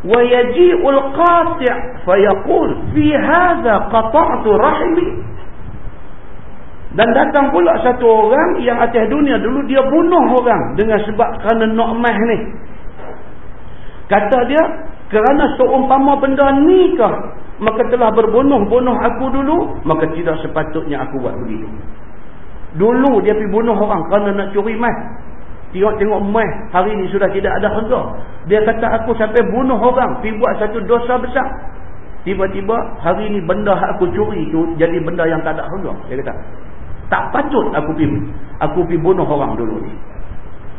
qati' fa yaqul fi hadha qata'tu rahimi dan datang pula satu orang yang atas dunia dulu dia bunuh orang dengan sebab kerana nak mah ni. Kata dia kerana seumpama benda ni kah maka telah berbunuh-bunuh aku dulu maka tidak sepatutnya aku buat begitu. Dulu dia pergi bunuh orang kerana nak curi mah Tengok-tengok meh hari ni sudah tidak ada harga. Dia kata aku sampai bunuh orang. Pergi buat satu dosa besar. Tiba-tiba hari ni benda aku curi itu jadi benda yang tak ada harga. Dia kata. Tak patut aku pergi. Aku pergi bunuh orang dulu ni.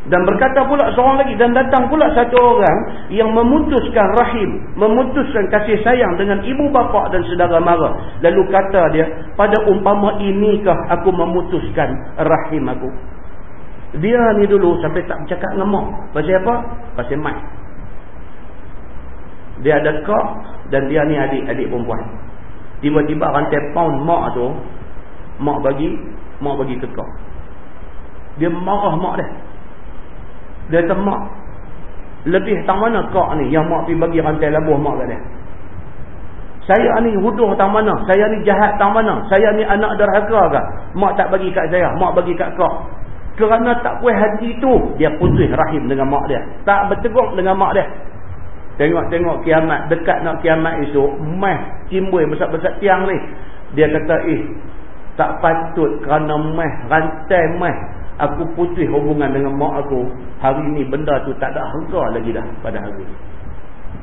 Dan berkata pula seorang lagi. Dan datang pula satu orang yang memutuskan rahim. Memutuskan kasih sayang dengan ibu bapa dan saudara mara. Lalu kata dia. Pada umpama inikah aku memutuskan rahim aku. Dia ni dulu sampai tak bercakap dengan mak. Pasal apa? Pasal mat. Dia ada kak dan dia ni adik-adik perempuan. Tiba-tiba rantai pound mak tu, mak bagi, mak bagi ke kak. Dia marah mak dia. Dia kata mak, lebih tang mana kak ni yang mak pergi bagi rantai labuh mak kat dia. Saya ni huduh tang mana? Saya ni jahat tang mana? Saya ni anak derhaka ke? Mak tak bagi kat saya, mak bagi kat kak kerana tak puas hati tu dia putus rahim dengan mak dia. Tak bertegur dengan mak dia. Tengok-tengok kiamat dekat nak kiamat esok mah timbul besar-besar tiang ni. Dia kata eh tak patut kerana mah rantai mah aku putus hubungan dengan mak aku. Hari ni benda tu tak ada harga lagi dah pada hari. Ni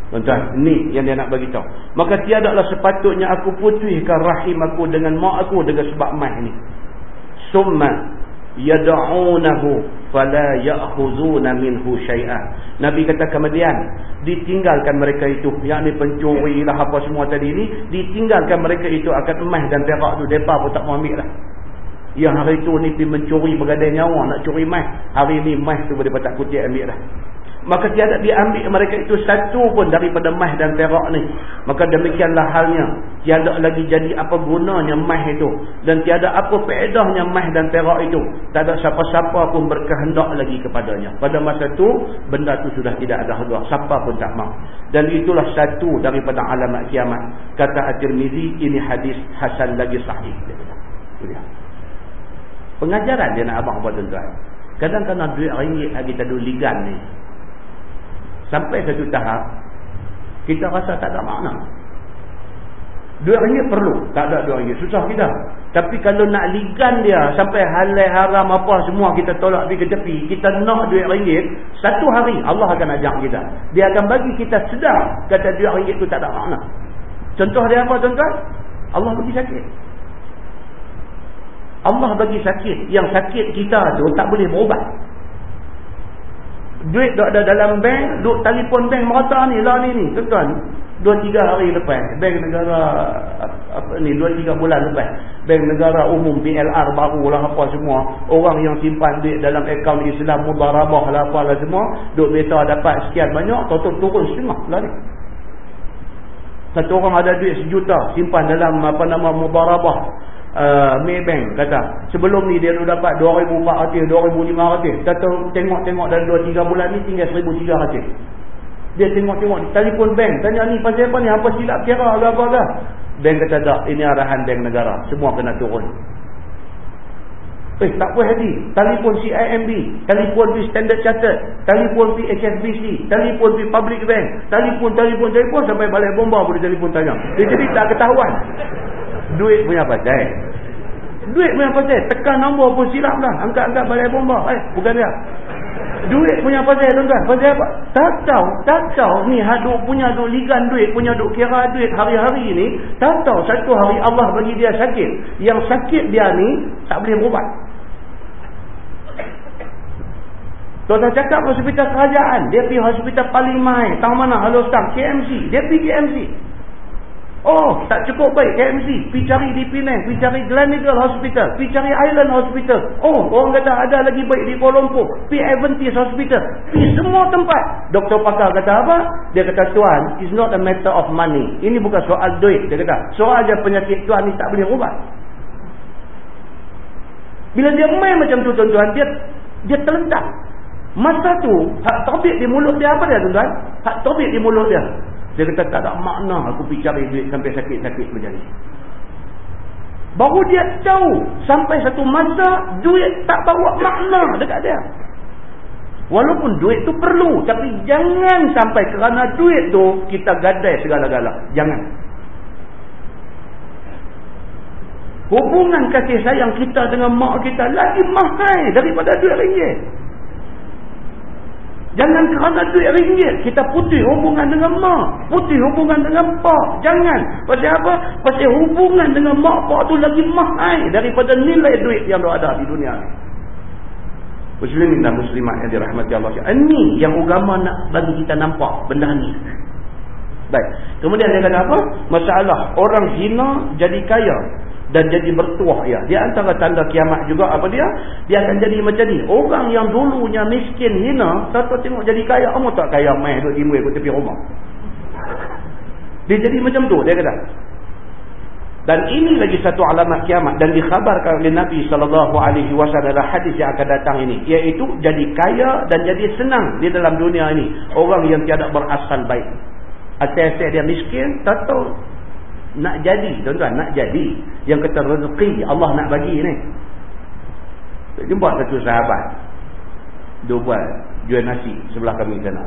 tuan-tuan ni yang dia nak bagi tahu maka tiadalah sepatutnya aku putuskan rahim aku dengan mak aku dengan sebab mah ni. Summa yad'unahu fala ya'khuzuna minhu syai'an. Nabi kata kemudian ditinggalkan mereka itu. Yakni pencuri lah apa semua tadi ni ditinggalkan mereka itu akan emas dan perak tu. Depa pun tak mau ambil lah. Yang hari itu ni pergi mencuri bergadai nyawa nak curi emas. Hari ni emas tu boleh tak kutip ambil dah maka tiada diambil mereka itu satu pun daripada mah dan perak ni. Maka demikianlah halnya. Tiada lagi jadi apa gunanya mah itu. Dan tiada apa faedahnya mah dan perak itu. Tak ada siapa-siapa pun berkehendak lagi kepadanya. Pada masa itu benda itu sudah tidak ada harga siapa pun tak mau dan itulah satu daripada alamat kiamat. Kata At-Tirmizi ini hadis hasan lagi sahih. Pengajaran dia nak abang buat tuan-tuan. Kadang-kadang duit ringgit kita dulu ligan ni Sampai satu tahap kita rasa tak ada makna. Dua ringgit perlu, tak ada dua ringgit. Susah kita. Tapi kalau nak ligan dia sampai halal haram apa semua kita tolak pergi ke tepi, kita nak duit ringgit, satu hari Allah akan ajak kita. Dia akan bagi kita sedar kata duit ringgit tu tak ada makna. Contoh dia apa tuan-tuan? Allah bagi sakit. Allah bagi sakit. Yang sakit kita tu tak boleh berubat duit dah ada dalam bank duk telefon bank merata ni lah ni ni. Tuan dua tiga hari lepas bank negara apa ni dua tiga bulan lepas bank negara umum PLR baru lah apa semua orang yang simpan duit dalam akaun Islam mudarabah lah apa lah semua duk beta dapat sekian banyak total turun setengah lah ni. Satu orang ada duit sejuta simpan dalam apa nama mudarabah uh, Maybank kata sebelum ni dia dah dapat 2400 2500 kata tengok-tengok dalam 2 3 bulan ni tinggal 1300 dia tengok-tengok telefon bank tanya ni pasal apa ni apa silap kira ke apa ke bank kata tak ini arahan bank negara semua kena turun Eh, tak puas hati. Telefon CIMB. Telefon di Standard Chartered. Telefon di HSBC. Telefon di Public Bank. Telefon, telefon, telefon. Sampai balai bomba boleh telefon tanya. Dia jadi tak ketahuan. Duit punya pasal. Duit punya pasal. Tekan nombor pun silap lah. Angkat-angkat balai bomba. Eh, bukan dia. Duit punya pasal tuan-tuan. Pasal apa? Tak tahu. Tak tahu. Ni haduk punya duk ligan duit. Punya duk kira duit hari-hari ni. Tak tahu. Satu hari Allah bagi dia sakit. Yang sakit dia ni tak boleh berubat. Tuan-tuan cakap hospital kerajaan. Dia pergi hospital paling mahal. Tahu mana? Halo Ustaz. KMC. Dia pergi KMC. Oh, tak cukup baik KMC. Pergi cari di Penang. Pergi cari Gleneagle Hospital. Pergi cari Island Hospital. Oh, orang kata ada lagi baik di Kuala Lumpur. Pergi Adventist Hospital. Pergi semua tempat. Doktor pakar kata apa? Dia kata, Tuan, it's not a matter of money. Ini bukan soal duit. Dia kata, soal aja penyakit Tuan ni tak boleh ubah. Bila dia main macam tu, tuan-tuan, dia dia terlentak. Masa tu, hak tobit di mulut dia apa dia, tuan-tuan? Hak tobit di mulut dia. Dia kata tak ada makna aku pergi cari duit sampai sakit-sakit macam ni. Baru dia tahu sampai satu masa duit tak bawa makna dekat dia. Walaupun duit tu perlu tapi jangan sampai kerana duit tu kita gadai segala-gala. Jangan. Hubungan kasih sayang kita dengan mak kita lagi mahal daripada duit ringgit. Jangan kerana duit ringgit kita putih hubungan dengan mak. Putih hubungan dengan pak. Jangan. Pasal apa? Pasal hubungan dengan mak pak tu lagi mahal daripada nilai duit yang ada di dunia ni. Muslimin dan muslimat yang dirahmati Allah. Ini yang agama nak bagi kita nampak benda ni. Baik. Kemudian dia kata apa? Masalah orang zina jadi kaya dan jadi bertuah ya. Dia antara tanda kiamat juga apa dia? Dia akan jadi macam ni. Orang yang dulunya miskin hina, satu tengok jadi kaya, kamu tak kaya mai duk timbul kat tepi rumah. Dia jadi macam tu dia kata. Dan ini lagi satu alamat kiamat dan dikhabarkan oleh Nabi sallallahu alaihi wasallam dalam hadis yang akan datang ini, iaitu jadi kaya dan jadi senang di dalam dunia ini orang yang tiada berasal baik. Asal-asal dia miskin, tak tahu nak jadi tuan-tuan nak jadi. Yang kata rezeki Allah nak bagi ni. Jumpa satu sahabat. Dia buat jual nasi sebelah kami sana.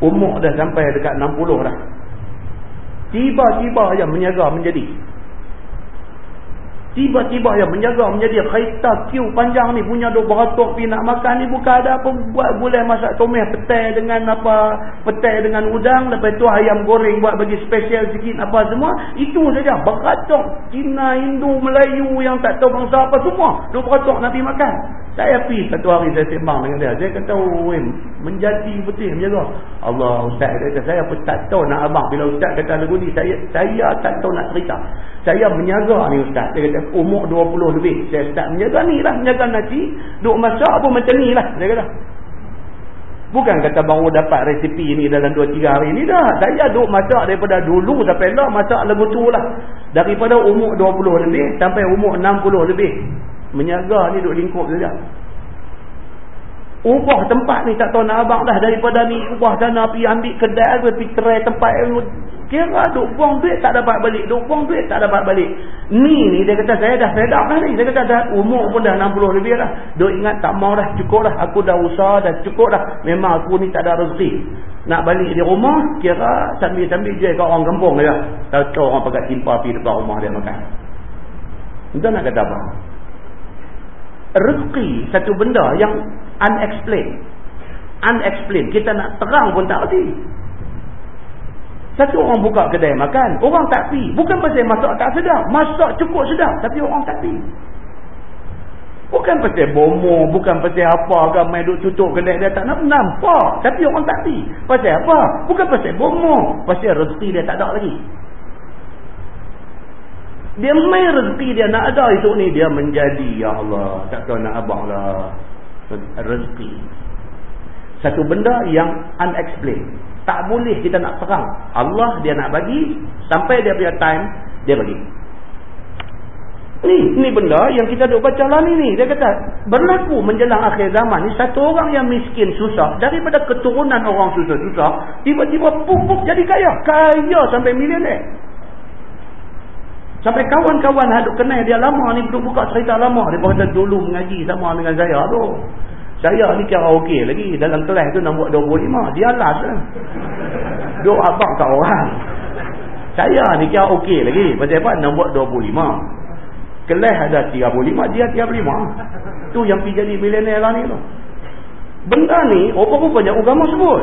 Umur dah sampai dekat 60 dah. Tiba-tiba yang menyaga menjadi Tiba-tiba yang menjaga menjadi kereta kiu panjang ni punya duk beratuk pergi nak makan ni bukan ada apa buat boleh masak tomeh petai dengan apa petai dengan udang lepas tu ayam goreng buat bagi spesial sikit apa semua. Itu saja beratuk Cina, Hindu, Melayu yang tak tahu bangsa apa semua. Duk beratuk nak pergi makan. Saya pergi satu hari saya sembang dengan dia. Saya kata oh, menjadi betul menjaga Allah Ustaz kata saya pun tak tahu nak abang. Bila Ustaz kata lagu ni saya saya tak tahu nak cerita. Saya menjaga ni Ustaz. Dia kata umur 20 lebih. Saya start menjaga ni lah menjaga nasi duk masak pun macam ni lah dia kata. Bukan kata baru dapat resipi ni dalam 2-3 hari ni dah. Saya duk masak daripada dulu sampai lah masak lagu tu lah. Daripada umur 20 lebih sampai umur 60 lebih. Menjaga ni duk lingkup saja ubah tempat ni tak tahu nak abang dah. Daripada ni ubah sana pergi ambil kedai pergi terai tempat kira duk buang duit tak dapat balik. Duk buang duit tak dapat balik. Ni ni dia kata saya dah fed up ni. Dia kata dah umur pun dah 60 lebih lah duk ingat tak mau dah cukup dah. Aku dah usaha dah cukup dah. Memang aku ni tak ada rezeki. Nak balik di rumah kira sambil-sambil jual kat orang kampung je tahu tahu orang pakai timpa pergi depan rumah dia makan. Kita nak kata apa? Rezeki satu benda yang unexplained. Unexplained. Kita nak terang pun tak boleh satu orang buka kedai makan, orang tak pi. Bukan pasal masak tak sedap, masak cukup sedap tapi orang tak pi. Bukan pasal bomo, bukan pasal apa ke main duk tutup kedai dia tak nak nampak tapi orang tak pi. Pasal apa? Bukan pasal bomo, pasal rezeki dia tak ada lagi. Dia main rezeki dia nak ada esok ni dia menjadi ya Allah, tak tahu nak abanglah rezeki. Satu benda yang unexplained tak boleh kita nak serang. Allah dia nak bagi sampai dia punya time dia bagi. Ni ni benda yang kita duk baca lah ni ni. Dia kata berlaku menjelang akhir zaman ni satu orang yang miskin susah daripada keturunan orang susah-susah tiba-tiba pupuk jadi kaya. Kaya sampai milioner sampai kawan-kawan haduk kenal dia lama ni duk buka cerita lama. Dia kata dulu mengaji sama dengan saya tu saya ni kira okey lagi. Dalam kelas tu buat 25. Dia last lah. Duk abang kat orang. Saya ni kira okey lagi. Pasal apa? Buat 25. Kelas ada 35. Dia 35. Tu yang pergi jadi milenial lah ni tu. Benda ni, rupa-rupanya agama sebut.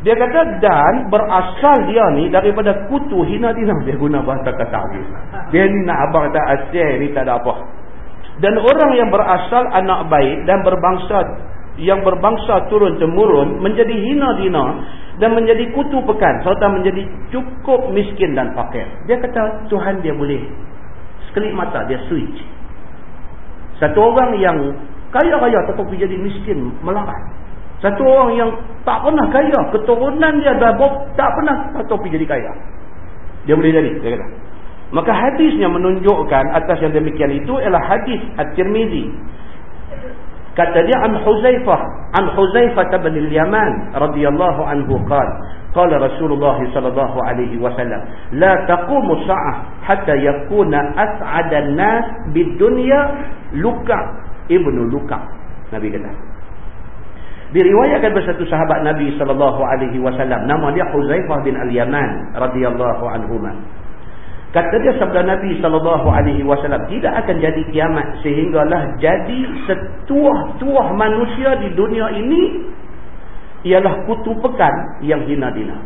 Dia kata dan berasal dia ni daripada kutu hina dina. Dia guna bahasa kata. Dia ni nak abang tak asal ni tak ada apa. Dan orang yang berasal anak baik dan berbangsa yang berbangsa turun temurun menjadi hina dina dan menjadi kutu pekan serta menjadi cukup miskin dan fakir. Dia kata Tuhan dia boleh sekelip mata dia switch. Satu orang yang kaya-kaya tetapi jadi miskin melarat. Satu orang yang tak pernah kaya, keturunan dia dah tak pernah tetapi jadi kaya. Dia boleh jadi, dia kata. Maka hadisnya menunjukkan atas yang demikian itu ialah hadis At-Tirmizi. kata dia an Huzaifah an Huzaifah bin al-Yaman radhiyallahu anhu qala qala Rasulullah sallallahu alaihi wasallam la taqumu sa'ah hatta yakuna as'ada an-nas bid-dunya Luka ibnu Luka Nabi kata. Diriwayatkan oleh satu sahabat Nabi sallallahu alaihi wasallam nama dia Huzaifah bin al-Yaman radhiyallahu anhuma kata dia sabda Nabi wasallam tidak akan jadi kiamat sehinggalah jadi setuah-tuah manusia di dunia ini ialah kutu pekan yang hina dina.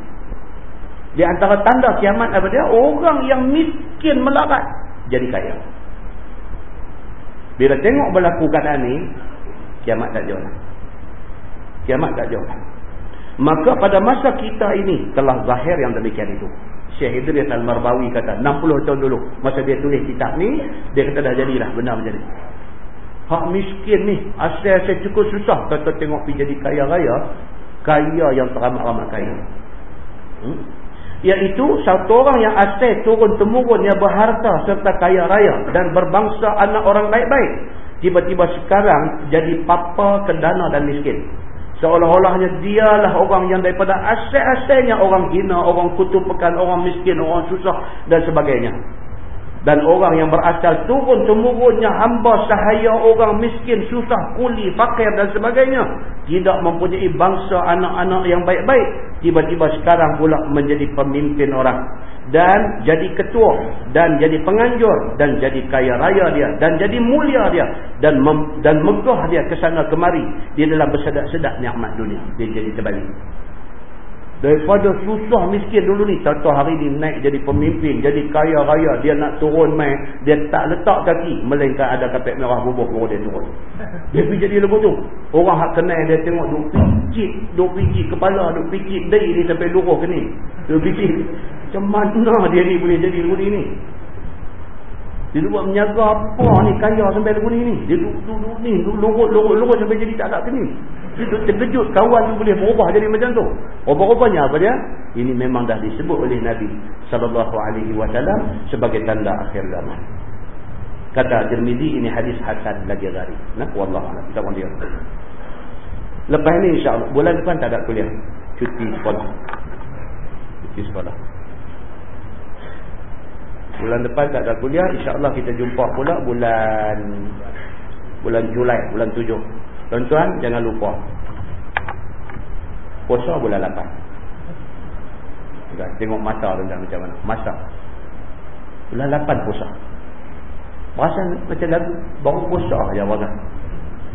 Di antara tanda kiamat apa dia? Orang yang miskin melarat jadi kaya. Bila tengok berlaku keadaan ni kiamat tak jauh. Kiamat tak jauh. Maka pada masa kita ini telah zahir yang demikian itu Syekh Idris Al-Marbawi kata 60 tahun dulu masa dia tulis kitab ni dia kata dah jadilah benar menjadi. Hak miskin ni asal saya cukup susah kata tengok pergi jadi kaya raya kaya yang teramat-amat kaya. Hmm? iaitu satu orang yang asal turun-temurun yang berharta serta kaya raya dan berbangsa anak orang baik-baik tiba-tiba sekarang jadi papa kendana dan miskin Seolah-olahnya dialah orang yang daripada asal-asalnya orang hina, orang kutupakan, orang miskin, orang susah dan sebagainya. Dan orang yang berasal turun-temurunnya hamba sahaya orang miskin, susah, kuli, fakir dan sebagainya. Tidak mempunyai bangsa anak-anak yang baik-baik. Tiba-tiba sekarang pula menjadi pemimpin orang dan jadi ketua dan jadi penganjur dan jadi kaya raya dia dan jadi mulia dia dan mem, dan megah dia ke sana kemari di dalam bersedak-sedak nikmat dunia dia jadi terbalik. Daripada susah miskin dulu ni tahu hari ni naik jadi pemimpin jadi kaya raya dia nak turun mai dia tak letak kaki melainkan ada kapek merah bubuh baru dia turun. Dia pergi jadi lepas tu. Orang hak kenal dia tengok duk picit duk picit kepala duk picit day ni sampai luruh ke ni. Duk picit macam mana dia ni boleh jadi luni ni? Dia buat menyaga apa ni kaya sampai lagu ni? Dia duduk-duduk ni, lurut-lurut-lurut sampai jadi tak ada ke ni? Dia terkejut kawan tu boleh berubah jadi macam tu. Ubah-ubahnya apa dia? Ini memang dah disebut oleh Nabi SAW sebagai tanda akhir zaman. Kata Tirmidhi ini hadis hasan lagi gharib. Nah, wallah kita pun dia. Lepas ni insya-Allah bulan depan tak ada kuliah. Cuti sekolah. Cuti sekolah. Bulan depan tak ada kuliah, insya-Allah kita jumpa pula bulan bulan Julai, bulan 7. Tuan-tuan jangan lupa. Puasa bulan 8. Kita tengok masa tuan macam mana. Masa. Bulan 8 puasa. Perasan macam lagu baru puasa aja warga.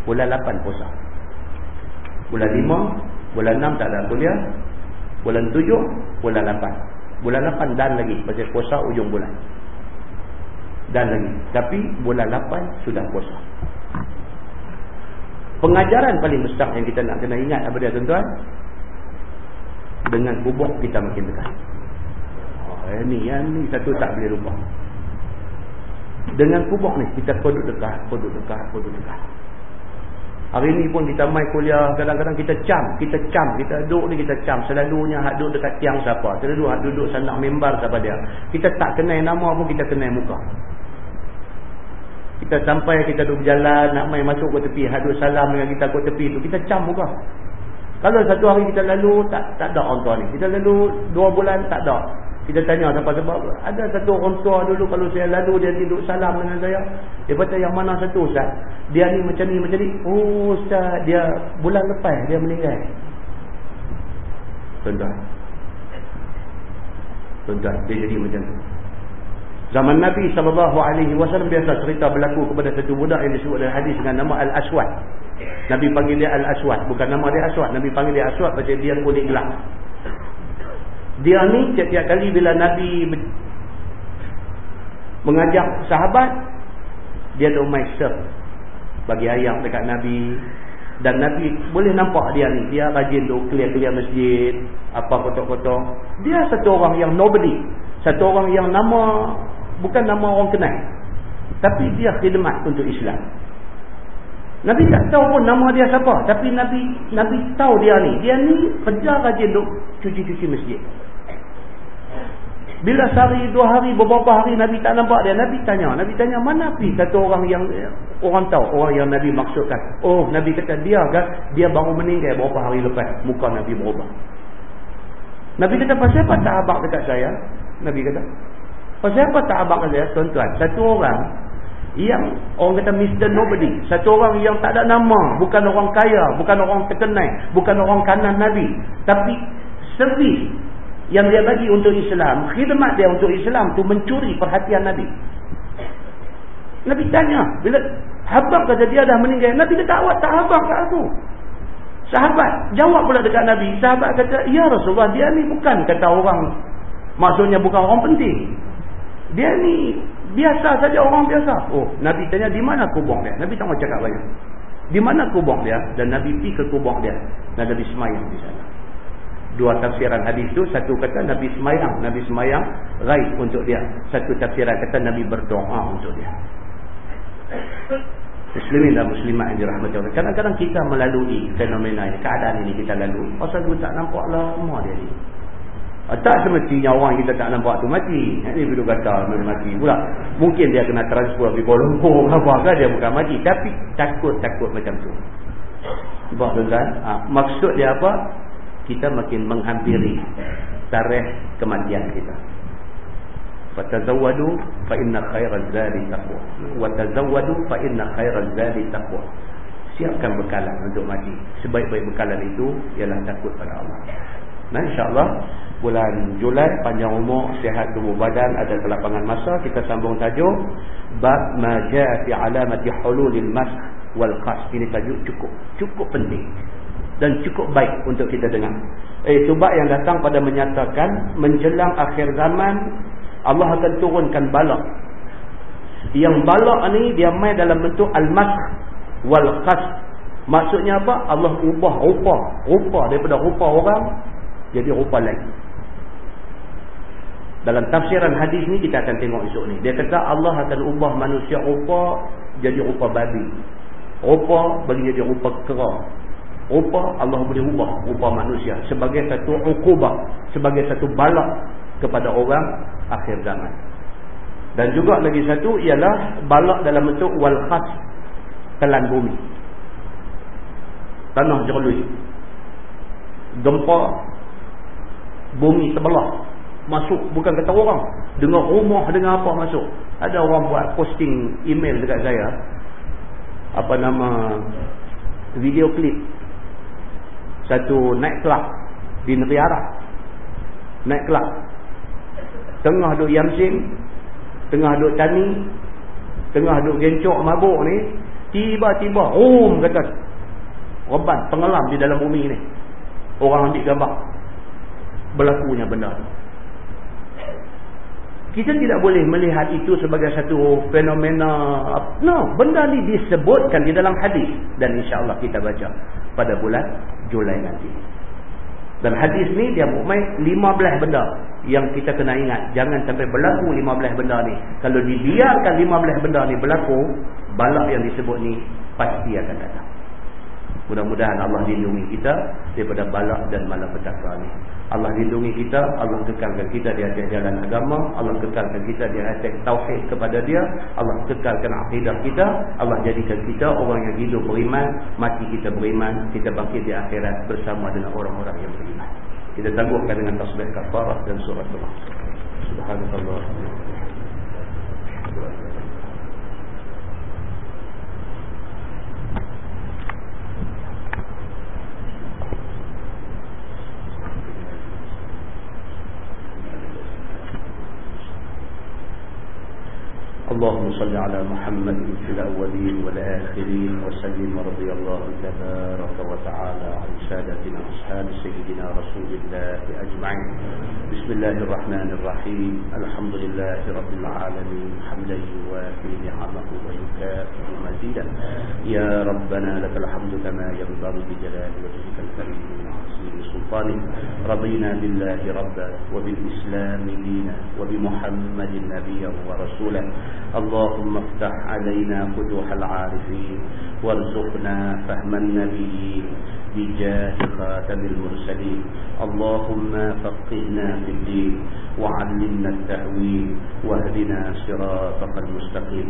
Bulan 8 puasa. Bulan 5, bulan 6 tak ada kuliah. Bulan 7, bulan 8. Bulan 8 dan lagi. Pasal puasa ujung bulan. Dan lagi. Tapi bulan 8 sudah puasa. Pengajaran paling besar yang kita nak kena ingat apa dia tuan-tuan? Dengan bubuk kita makin dekat. Oh, ini yang ni satu tak boleh lupa. Dengan kubuk ni kita kodok dekat, kodok dekat, kodok dekat. Hari ni pun kita mai kuliah, kadang-kadang kita cam, kita cam, kita duduk ni kita cam. Selalunya hak duduk dekat tiang siapa? Selalu hak duduk sana member siapa dia. Kita tak kenal nama pun kita kenal muka. Kita sampai kita duduk berjalan, nak mai masuk ke tepi, hak duduk salam dengan kita ke tepi tu, kita cam muka. Kalau satu hari kita lalu, tak tak ada orang tua ni. Kita lalu dua bulan, tak ada. Kita tanya siapa sebab ada satu orang tua dulu kalau saya lalu dia duduk salam dengan saya. Dia kata yang mana satu Ustaz? Dia ni macam ni macam ni. Oh Ustaz dia bulan lepas dia meninggal. Tuan-tuan. Tuan-tuan dia jadi macam tu. Zaman Nabi SAW biasa cerita berlaku kepada satu budak yang disebut dalam hadis dengan nama Al-Aswad. Nabi panggil dia Al-Aswad. Bukan nama dia Aswad. Nabi panggil dia Aswad pasal dia kulit gelap. Dia ni setiap kali bila Nabi mengajak sahabat, dia tu main serve bagi ayam dekat Nabi. Dan Nabi boleh nampak dia ni. Dia rajin tu clear-clear masjid, apa kotak-kotak. Dia satu orang yang nobody. Satu orang yang nama, bukan nama orang kenal. Tapi dia khidmat untuk Islam. Nabi tak tahu pun nama dia siapa. Tapi Nabi Nabi tahu dia ni. Dia ni kerja rajin duk cuci-cuci masjid. Bila sehari dua hari beberapa hari Nabi tak nampak dia. Nabi tanya. Nabi tanya mana pi satu orang yang orang tahu. Orang yang Nabi maksudkan. Oh Nabi kata dia kan. Dia baru meninggal beberapa hari lepas. Muka Nabi berubah. Nabi kata pasal apa tak abang dekat saya? Nabi kata. Pasal apa tak abang saya? Tuan-tuan. Satu orang. Yang orang kata Mr. Nobody. Satu orang yang tak ada nama. Bukan orang kaya. Bukan orang terkenal. Bukan orang kanan Nabi. Tapi servis yang dia bagi untuk Islam, khidmat dia untuk Islam tu mencuri perhatian Nabi. Nabi tanya, bila habang kata dia dah meninggal, Nabi kata awak tak habang kat aku. Sahabat jawab pula dekat Nabi, sahabat kata, "Ya Rasulullah, dia ni bukan kata orang maksudnya bukan orang penting. Dia ni biasa saja orang biasa." Oh, Nabi tanya, "Di mana kubur dia?" Nabi tak mau cakap banyak. Di mana kubur dia? Dan Nabi pergi ke kubur dia. Dan Nabi semayang di sana dua tafsiran hadis tu satu kata Nabi semayang Nabi semayang raib untuk dia. Satu tafsiran kata Nabi berdoa untuk dia. Muslimin dan muslimat yang dirahmati Allah. Kadang-kadang kita melalui fenomena ini keadaan ini kita lalui pasal kita tak nampak lah rumah dia ni. Ah, tak semestinya orang kita tak nampak tu mati. Ini bila kata mati pula mungkin dia kena transfer pergi Kuala Lumpur apa dia bukan mati. Tapi takut-takut macam tu. Sebab tuan ha, maksud dia apa kita makin menghampiri tarikh kematian kita. Fatazawwadu fa inna khairaz zadi taqwa. Wa tazawwadu fa inna khairaz zadi taqwa. Siapkan bekalan untuk mati. Sebaik-baik bekalan itu ialah takut pada Allah. Nah insya-Allah bulan Julai panjang umur, sihat tubuh badan, ada kelapangan masa kita sambung tajuk bab ma jaa fi alamati hululil mas wal qas. Ini tajuk cukup cukup penting dan cukup baik untuk kita dengar. Eh bab yang datang pada menyatakan menjelang akhir zaman Allah akan turunkan balak. Yang balak ni dia mai dalam bentuk al-masх wal qas. Maksudnya apa? Allah ubah rupa, rupa daripada rupa orang jadi rupa lain. Dalam tafsiran hadis ni kita akan tengok esok ni. Dia kata Allah akan ubah manusia rupa jadi rupa babi. Rupa bagi jadi rupa kera rupa Allah boleh ubah rupa manusia sebagai satu ukubah sebagai satu balak kepada orang akhir zaman. Dan juga lagi satu ialah balak dalam bentuk wal khas telan bumi. Tanah jerlui gempa bumi sebelah masuk bukan kata orang dengar rumah dengan apa masuk. Ada orang buat posting email dekat saya apa nama video klip satu naik kelab di negeri Arab. Naik kelab tengah duk yamsin. Tengah duk tani. Tengah duk gencok mabuk ni. Tiba-tiba rum kata. Rebat pengelam di dalam bumi ni. Orang ambil gambar. Berlakunya benda tu. Kita tidak boleh melihat itu sebagai satu fenomena. No benda ni disebutkan di dalam hadis. Dan insya-Allah kita baca pada bulan Julai nanti. Dan hadis ni dia main 15 benda yang kita kena ingat. Jangan sampai berlaku 15 benda ni. Kalau dibiarkan 15 benda ni berlaku, balak yang disebut ni pasti akan datang. Mudah-mudahan Allah lindungi kita daripada balak dan malapetaka ni. Allah lindungi kita, Allah kekalkan kita di atas jalan agama, Allah kekalkan kita di atas tauhid kepada dia, Allah kekalkan akidah kita, Allah jadikan kita orang yang hidup beriman, mati kita beriman, kita bangkit di akhirat bersama dengan orang-orang yang beriman. Kita tangguhkan dengan tasbih kafarah dan surah Allah. Subhanallah. اللهم صل على محمد في الأولين والآخرين وسلم رضي الله تبارك وتعالى عن سادتنا أصحاب سيدنا رسول الله أجمعين. بسم الله الرحمن الرحيم. الحمد لله رب العالمين. حمدا يوافي نعمه ويكافئ مزيدا. يا ربنا لك الحمد كما ينبغي بجلال وجهك الكريم. سلطانه رضينا بالله ربا وبالإسلام دينا وبمحمد نبيا ورسولا. اللهم افتح علينا فتوح العارفين وارزقنا فهم النبيين بجاه خاتم المرسلين. اللهم فقهنا في الدين وعلمنا التأويل واهدنا صراطك المستقيم.